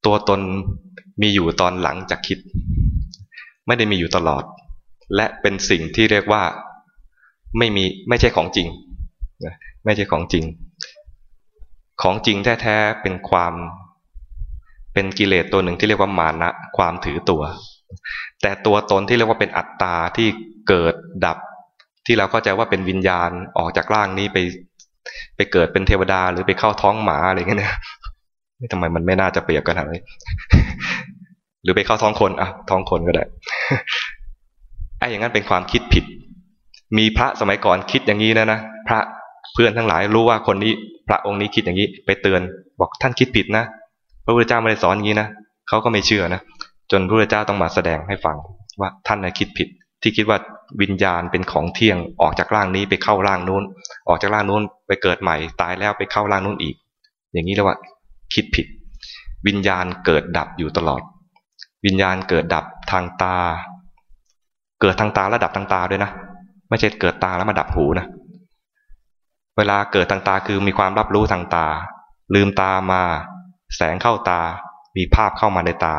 ตัวตนมีอยู่ตอนหลังจากคิด ไม่ได้มีอยู่ตลอด และเป็นสิ่งที่เรียกว่าไม่มีไม่ใช่ของจริงไม่ใช่ของจริง ของจริงแท้ๆเป็นความ เป็นกิเลสตัวหนึ่งที่เรียกว่ามานะความถือตัว แต่ตัวตนที่เรียกว่าเป็นอัตตาที่เกิดดับ ที่เราเข้าใจว่าเป็นวิญญาณออกจากร่างนี้ไป ไปเกิดเป็นเทวดาหรือไปเข้าท้องหมาอะไรเงี้ยเนี่ยทำไมมันไม่น่าจะเปรียบกันเลยหรือไปเข้าท้องคนอะท้องคนก็ได้ไอ้อย่างนั้นเป็นความคิดผิด มีพระสมัยก่อนคิดอย่างนี้นะนะพระ เพื่อนทั้งหลายรู้ว่าคนนี้พระองค์นี้คิดอย่างนี้ ไปเตือน บอกท่านคิดผิดนะพระพุทธเจ้าไม่ได้สอนอย่างนี้นะเขาก็ไม่เชื่อนะจนพระพุทธเจ้าต้องมาแสดงให้ฟังว่าท่านนะคิดผิด ที่คิดว่าวิญญาณเป็นของเที่ยงออกจากร่างนี้ไปเข้าร่างนู้น ออกจากร่างนู้นไปเกิดใหม่ ตายแล้วไปเข้าร่างนู้นอีก อย่างนี้เรียกว่าคิดผิด วิญญาณเกิดดับอยู่ตลอด วิญญาณเกิดดับทางตา เกิดทางตาและดับทางตาด้วยนะ ไม่ใช่เกิดตาแล้วมาดับหูนะ เวลาเกิดทางตาคือมีความรับรู้ทางตา ลืมตามา แสงเข้าตา มีภาพเข้ามาในตา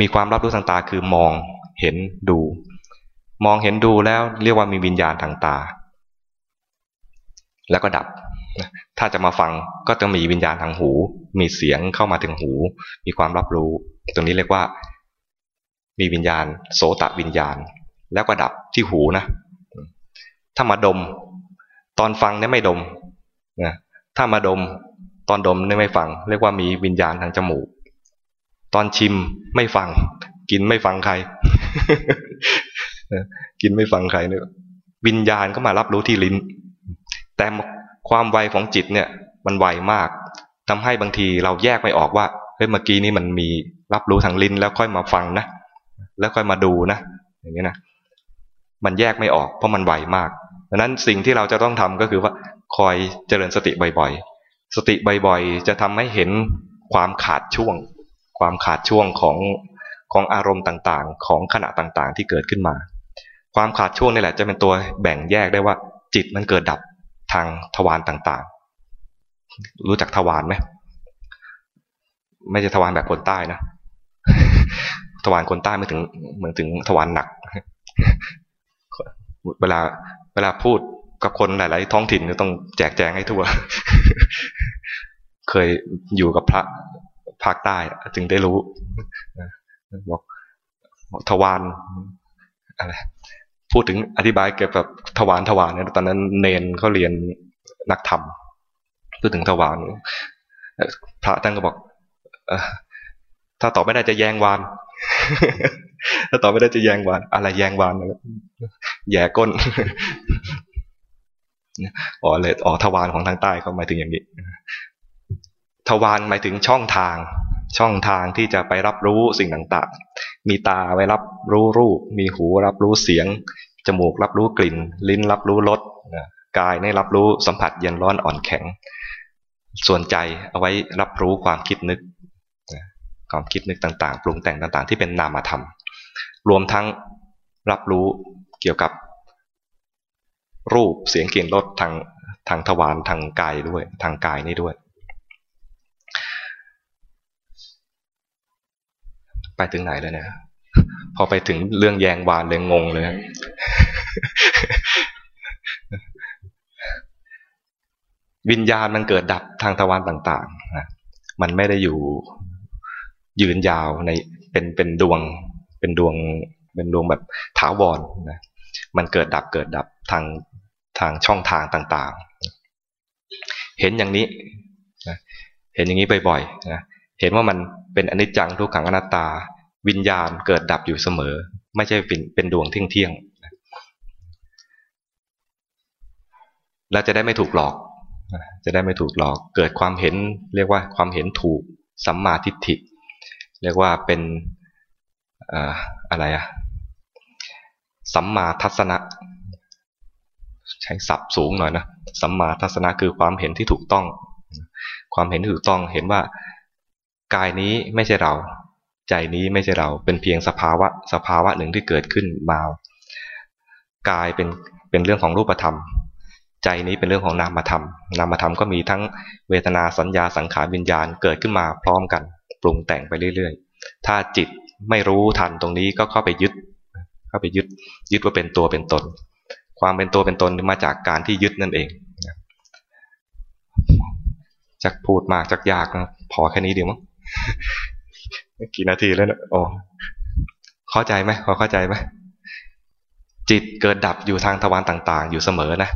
มีความรับรู้ทางตาคือมองเห็นดู มองเห็นดูแล้วเรียกว่ามีวิญญาณทางตา แล้วก็ดับ ถ้าจะมาฟังก็จะมีวิญญาณทางหู มีเสียงเข้ามาถึงหู มีความรับรู้ ตรงนี้เรียกว่า มีวิญญาณ โสตวิญญาณ แล้วก็ดับที่หูนะ ถ้ามาดม ตอนฟังเนี่ยไม่ดมนะถ้ามาดมตอนดมเนี่ยไม่ฟัง เรียกว่ามีวิญญาณทางจมูก ตอนชิมไม่ฟัง กินไม่ฟังใคร กินไม่ฟังใครเนี่ยวิญญาณก็มารับรู้ที่ลิ้น แต่ความไวของจิตเนี่ย มันไวมากทำให้บางทีเราแยกไม่ออกว่าเฮ้ยเมื่อกี้นี้มันมีรับรู้ทางลิ้นแล้วค่อยมาฟังนะแล้วค่อยมาดูนะอย่างนี้นะมันแยกไม่ออกเพราะมันไวมาก ดังนั้นสิ่งที่เราจะต้องทำก็คือว่าคอยเจริญสติบ่อยๆ สติบ่อยๆ จะทำให้เห็นความขาดช่วง ความขาดช่วงของของอารมณ์ต่างๆ ของขณะต่างๆ ที่เกิดขึ้นมา ความขาดช่วงนี่แหละจะเป็นตัวแบ่งแยกได้ว่า จิตมันเกิดดับทางทวารต่างๆ รู้จักทวารไหมไม่ใช่ทวารแบบคนใต้นะทวารคนใต้ไม่ถึงเหมือนถึงทวารหนัก เวลา ลาพูดกับคนหลาย ๆ ท้องถิ่นก็ต้องแจกแจงให้ทั่ว เคยอยู่กับพระภาคใต้จึงได้รู้บอกทวารอะไรพูดถึงอธิบายเกี่ยวกับทวารทวารเนี่ยตอนนั้นเนนเขาเรียนนักธรรมพูดถึงทวารพระท่านก็บอกถ้าตอบไม่ได้จะแยงวาน ถ้าตอบไม่ได้จะแยงวาน อะไรแยงวานแย่ก้น อ๋อเลยอ๋อทวารของทางใต้เขาหมายถึงอย่างนี้ทวารหมายถึงช่องทาง ช่องทางที่จะไปรับรู้สิ่งต่างๆ มีตาไว้รับรู้รูป มีหูรับรู้เสียง จมูกรับรู้กลิ่น ลิ้นรับรู้รสกายในรับรู้สัมผัสเย็นร้อนอ่อนแข็ง ส่วนใจเอาไว้รับรู้ความคิดนึก ความคิดนึกต่างๆ ปรุงแต่งต่างๆ ที่เป็นนามธรรม รวมทั้งรับรู้เกี่ยวกับ รูปเสียงกลิ่นรสทางทางทวารทางกายด้วยทางกายนี่ด้วย ไปถึงไหนแล้วเนี่ยพอไปถึงเรื่องแยงวานเลยงงเลยวิญญาณมันเกิดดับทางทวารต่างๆนะมันไม่ได้อยู่ยืนยาวในเป็นเป็นดวงเป็นดวงเป็นดวงแบบถาวรนะมันเกิดดับเกิดดับทาง ทางช่องทางต่างๆ เห็นอย่างนี้เห็นอย่างนี้บ่อยๆนะเห็นว่ามันเป็นอนิจจังทุกขังอนัตตา วิญญาณเกิดดับอยู่เสมอ ไม่ใช่เป็นเป็นดวงเที่ยงเที่ยงเราจะได้ไม่ถูกหลอก จะได้ไม่ถูกหลอก เกิดความเห็นเรียกว่าความเห็นถูกสัมมาทิฏฐิ เรียกว่าเป็นอะไรอะสัมมาทัศนะ ใช้ศัพท์สูงหน่อยนะสัมมาทัศนะคือความเห็นที่ถูกต้อง ความเห็นที่ถูกต้องเห็นว่ากายนี้ไม่ใช่เรา ใจนี้ไม่ใช่เราเป็นเพียงสภาวะสภาวะหนึ่งที่เกิดขึ้นมากายเป็นเป็นเรื่องของรูปธรรม ใจนี้เป็นเรื่องของนามธรรม นามธรรมก็มีทั้งเวทนาสัญญาสังขารวิญญาณเกิดขึ้นมาพร้อมกัน ปรุงแต่งไปเรื่อยๆ ถ้าจิตไม่รู้ทันตรงนี้ก็เข้าไปยึด เข้าไปยึดยึดว่าเป็นตัวเป็นตน ความเป็นตัวเป็นตนมาจากการที่ยึดนั่นเองจักพูดมากจักยากนะพอแค่นี้เดียวมั้งกี่นาทีแล้วนะโอ้เข้าใจไหมพอเข้าใจไหมจิตเกิดดับอยู่ทางทวารต่าง ๆ อยู่เสมอนะ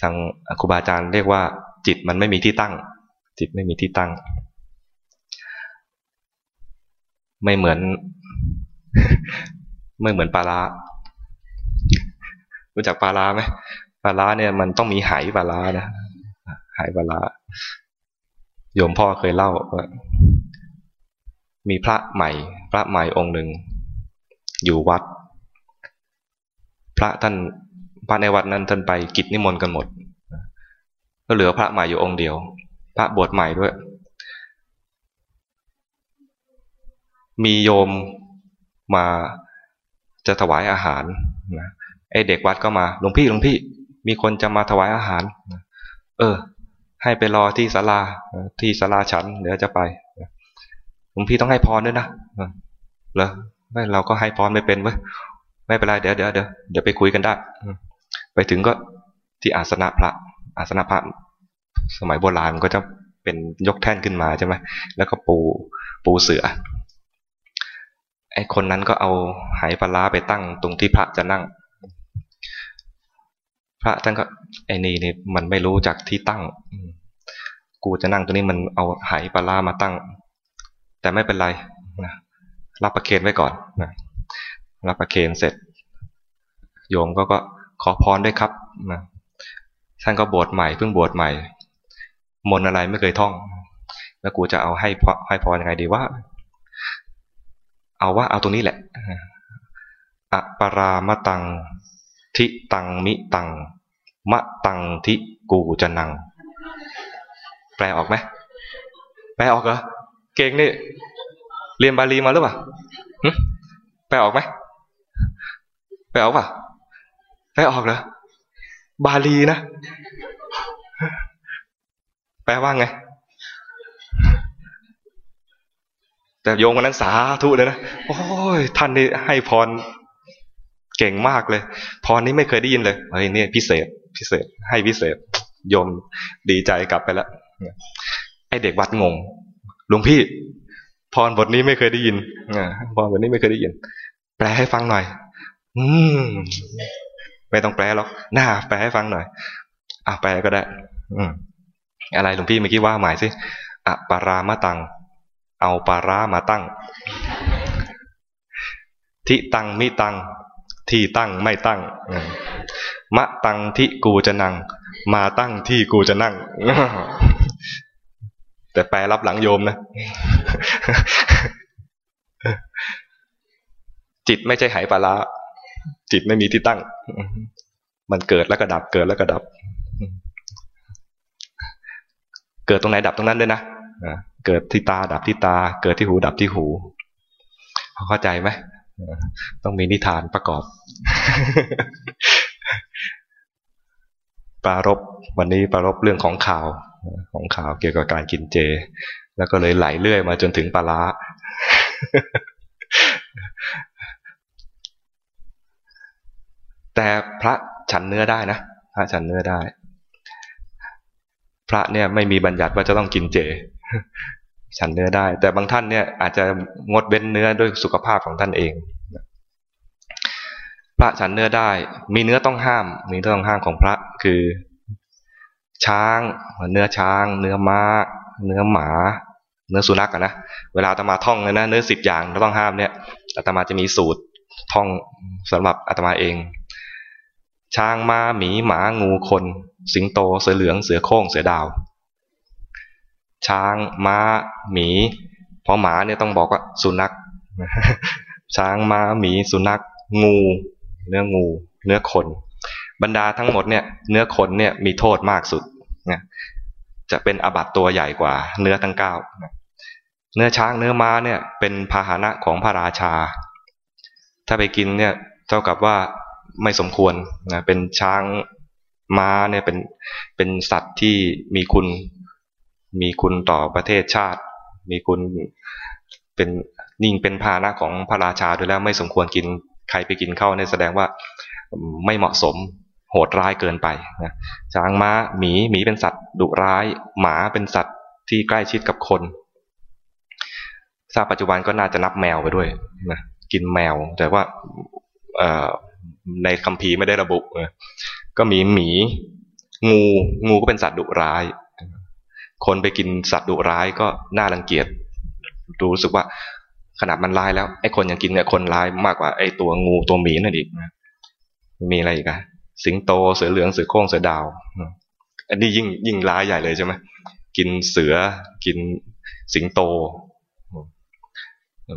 ทางครูบาอาจารย์เรียกว่า จิตมันไม่มีที่ตั้ง จิตไม่มีที่ตั้ง ไม่เหมือน ไม่เหมือนปลาร้า รู้จักปลาร้าไหมปลาร้าเนี่ยมันต้องมีไหปลาร้านะไหปลาร้าโยมพ่อเคยเล่าว่ามีพระใหม่ พระใหม่องค์หนึ่ง อยู่วัด พระท่านพระในวัดนั้นท่านไปกิจนิมนต์กันหมด ก็เหลือพระใหม่อยู่องค์เดียว พระบวชใหม่ด้วย มีโยมมาจะถวายอาหารนะ ไอเด็กวัดก็มาหลวงพี่หลวงพี่มีคนจะมาถวายอาหาร เออ ให้ไปรอที่ศาลาที่ศาลาฉันเดี๋ยวจะไปหลวงพี่ต้องให้พรด้วยนะเหรอไม่เราก็ให้พรไม่เป็นเว้ยไม่เป็นไรเดี๋ยวเดี๋ยวเดี๋ยวเดี๋ยวไปคุยกันได้ไปถึงก็ที่อาสนะพระ อาสนะพระสมัยโบราณก็จะเป็นยกแท่นขึ้นมาใช่ไหมแล้วก็ปูปูเสือไอ้คนนั้นก็เอาหายปลาไปตั้งตรงที่พระจะนั่ง พระท่านก็ไอ้นี่นี่มันไม่รู้จักที่ตั้ง กูจะนั่งตรงนี้มันเอาหายปลามาตั้ง แต่ไม่เป็นไรนะรับประเคนไว้ก่อนนะรับประเคนเสร็จ โยมก็ก็ขอพรด้วยครับนะท่านก็บวชใหม่เพิ่งบวชใหม่ มนอะไรไม่เคยท่อง แล้วกูจะเอาให้พให้พรยังไงดีว่า เอาว่าเอาตรงนี้แหละอะปรามตัง ทิตังมิตัง มะตังทิกูจะนัง แปลออกไหมแปลออกเหรอเก่งนี่เรียนบาลีมาหรือเปล่าแปลออกไหมแปลออกป่ะแปลออกเหรอบาลีนะ แปลว่าไง แต่โยงวันนั้นสาธุเลยนะ โอ้ย ท่านนี่ให้พร เก่งมากเลย พรนี้ไม่เคยได้ยินเลยเฮ้ยนี่พิเศษ พิเศษ ให้พิเศษโยมดีใจกลับไปแล้วไอเด็กวัดงงหลวงพี่ พรบทนี้ไม่เคยได้ยินพรบทนี้ไม่เคยได้ยิน แปลให้ฟังหน่อย อืมไม่ต้องแปลหรอกหน้าแปลให้ฟังหน่อยอะแปลก็ได้ อืมอะไรหลวงพี่เมื่อกี้ว่าหมายสิอะปารามาตัง เอาปารามาตั้งทิตังมิตัง ที่ตั้งไม่ตั้งมะตังที่กูจะนั่ง มาตั้งที่กูจะนั่ง แต่แปลรับหลังโยมนะ จิตไม่ใช่ไหปลาจิตไม่มีที่ตั้ง มันเกิดแล้วก็ดับเกิดแล้วก็ดับ เกิดตรงไหนดับตรงนั้นด้วยนะเกิดที่ตาดับที่ตา เกิดที่หูดับที่หูเข้าใจไหม ต้องมีนิทานประกอบปารบวันนี้ปารบเรื่องของข่าว ของข่าวเกี่ยวกับการกินเจ แล้วก็เลยไหลเรื่อยมาจนถึงปลาแต่พระฉันเนื้อได้นะพระฉันเนื้อได้ พระเนี่ยไม่มีบัญญัติว่าจะต้องกินเจ ฉันเนื้อได้ แต่บางท่านเนี่ยอาจจะงดเว้นเนื้อด้วยสุขภาพของท่านเองพระฉันเนื้อได้ มีเนื้อต้องห้าม มีเนื้อต้องห้ามของพระคือ ช้าง เนื้อช้าง เนื้อม้า เนื้อหมา เนื้อสุนัขนะ เวลาอาตมาท่องเลยนะ เนื้อสิบอย่างต้องห้ามเนี่ยอาตมาจะมีสูตรท่องสำหรับอาตมาเอง ช้างม้าหมีหมางูคน สิงโตเสือเหลืองเสือโคร่งเสือดาว ช้างม้า หมีเพราะหมาเนี่ยต้องบอกว่าสุนัขช้างม้าหมีสุนัข งู เนื้องู เนื้อคน บรรดาทั้งหมดเนี่ย เนื้อคนเนี่ยมีโทษมากสุดนะจะเป็นอบัตตัวใหญ่กว่า เนื้อทั้งเก้าเนื้อช้างเนื้อม้าเนี่ยเป็นพาหนะของพระราชา ถ้าไปกินเนี่ยเท่ากับว่าไม่สมควรนะเป็นช้างม้าเนี่ยเป็นเป็นสัตว์ที่มีคุณ มีคุณต่อประเทศชาติ มีคุณเป็นนิ่งเป็นภาณะของพระราชาด้วยแล้วไม่สมควรกินใครไปกินเข้าเนี่ยแสดงว่าไม่เหมาะสมโหดร้ายเกินไปนะช้างม้าหมีหมีเป็นสัตว์ดุร้าย หมาเป็นสัตว์ที่ใกล้ชิดกับคนทราบปัจจุบันก็น่าจะนับแมวไปด้วยนะกินแมวแต่ว่าในคัมภีร์ไม่ได้ระบุก็มีหมี งูงูก็เป็นสัตว์ดุร้าย คนไปกินสัตว์ดุร้ายก็น่ารังเกียจรู้สึกว่าขนาดมันร้ายแล้วไอ้คนยังกินเนี่ยคนร้ายมากกว่าไอ้ตัวงูตัวหมีนั่นอีกมีอะไรอีกอะสิงโตเสือเหลืองเสือโคร่งเสือดาว อันนี้ยิ่งยิ่งร้ายใหญ่เลยใช่ไหมกินเสือกินสิงโต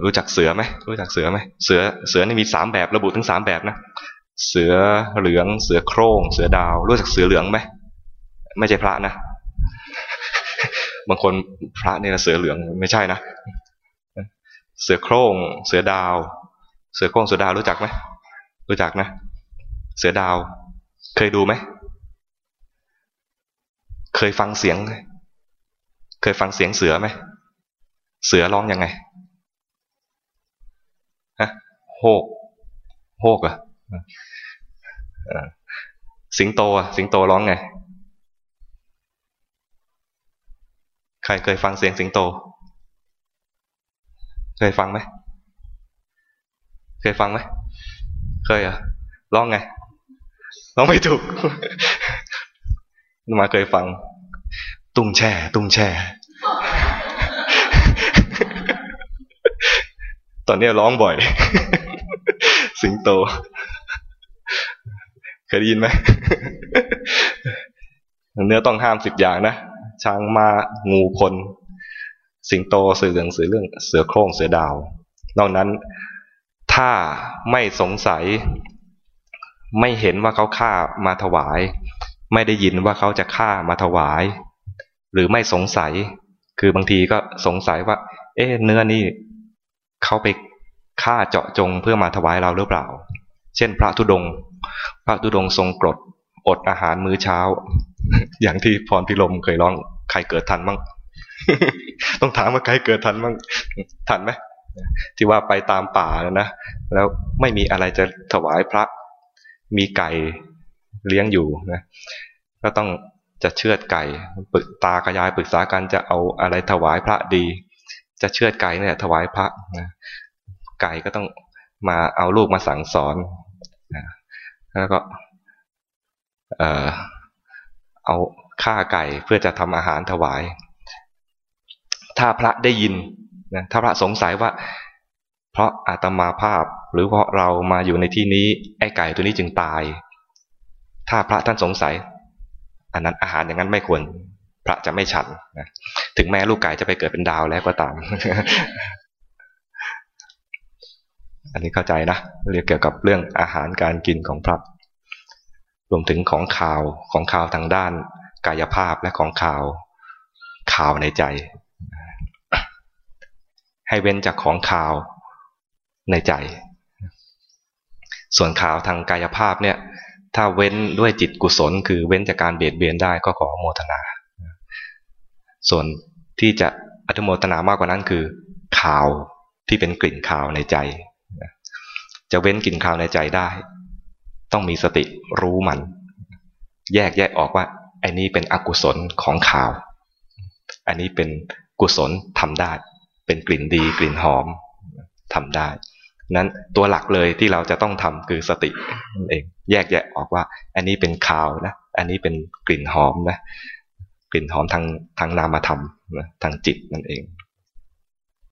รู้จักเสือไหมรู้จักเสือไหมเสือเสือนี่มีสามแบบระบุถึงสามแบบนะเสือเหลืองเสือโคร่งเสือดาว รู้จักเสือเหลืองไหมไม่ใช่พระนะ บางคนพระเนี่ยเสือเหลืองไม่ใช่นะเสือโคร่ง เสือดาว เสือโคร่งเสือดาวรู้จักไหมรู้จักนะ เสือดาว เคยดูไหมเคยฟังเสียง เคยฟังเสียงเสือไหมเสือร้องยังไงฮะโฮกโฮกอะสิงโตอะสิงโตร้องไง ครเคยฟังเสียงสิงโต เคยฟังไหม เคยฟังไหม เคยอะร้องไงร้องไม่ถูก มาเคยฟัง ตุ้งแช่ ตุ้งแช่ ตอนนี้ร้องบ่อย สิงโต เคยได้ยินไหม เนื้อต้องห้ามสิบอย่างนะ ช้างมางูคน สิงโตเสือเหลืองเสือเรื่องเสือโคร่งเสือดาว นอกนั้นถ้าไม่สงสัย ไม่เห็นว่าเขาฆ่ามาถวาย ไม่ได้ยินว่าเขาจะฆ่ามาถวาย หรือไม่สงสัย คือบางทีก็สงสัยว่า เอ๊ะเนื้อนี่เขาไปฆ่าเจาะจงเพื่อมาถวายเราหรือเปล่า เช่น พระธุดง พระธุดงทรงกรดอดอาหารมื้อเช้า อย่างที่พรพิลมเคยร้องใครเกิดทันบ้างต้องถามว่าใครเกิดทันบ้างทันไหมที่ว่าไปตามป่าแล้วนะแล้วไม่มีอะไรจะถวายพระ มีไก่เลี้ยงอยู่นะก็ต้องจะเชือดไก่ปรึกตากระยายปรึกษากันจะเอาอะไรถวายพระดี จะเชือดไก่เนี่ยถวายพระนะไก่ก็ต้องมาเอาลูกมาสั่งสอนนะแล้วก็เอ่อ เอาฆ่าไก่เพื่อจะทำอาหารถวาย ถ้าพระได้ยินนะถ้าพระสงสัยว่า เพราะอาตมาภาพหรือเพราะเรามาอยู่ในที่นี้ไอ้ไก่ตัวนี้จึงตาย ถ้าพระท่านสงสัย อันนั้นอาหารอย่างนั้นไม่ควร พระจะไม่ฉันนะถึงแม้ลูกไก่จะไปเกิดเป็นดาวแล้วก็ตาม อันนี้เข้าใจนะเรียกเกี่ยวกับเรื่องอาหารการกินของพระ รวมถึงของข่าวของข่าวทางด้านกายภาพและของข่าวข่าวในใจ ให้เว้นจากของข่าวในใจ ส่วนข่าวทางกายภาพเนี่ยถ้าเว้นด้วยจิตกุศล คือเว้นจากการเบียดเบียนได้ก็ขอโมทนา ส่วนที่จะอนุโมทนามากกว่านั้นคือข่าวที่เป็นกลิ่นข่าวในใจ จะเว้นกลิ่นข่าวในใจได้ ต้องมีสติรู้มัน แยกแยกออกว่าไอ้นี้เป็นอกุศลของข่าว อันนี้เป็นกุศลทำได้ เป็นกลิ่นดีกลิ่นหอมทำได้ นั้นตัวหลักเลยที่เราจะต้องทำคือสตินั่นเอง แยกแยะออกว่า อันนี้เป็นข่าวนะ อันนี้เป็นกลิ่นหอมนะ กลิ่นหอมทางทางนามธรรมนะทางจิตนั่นเอง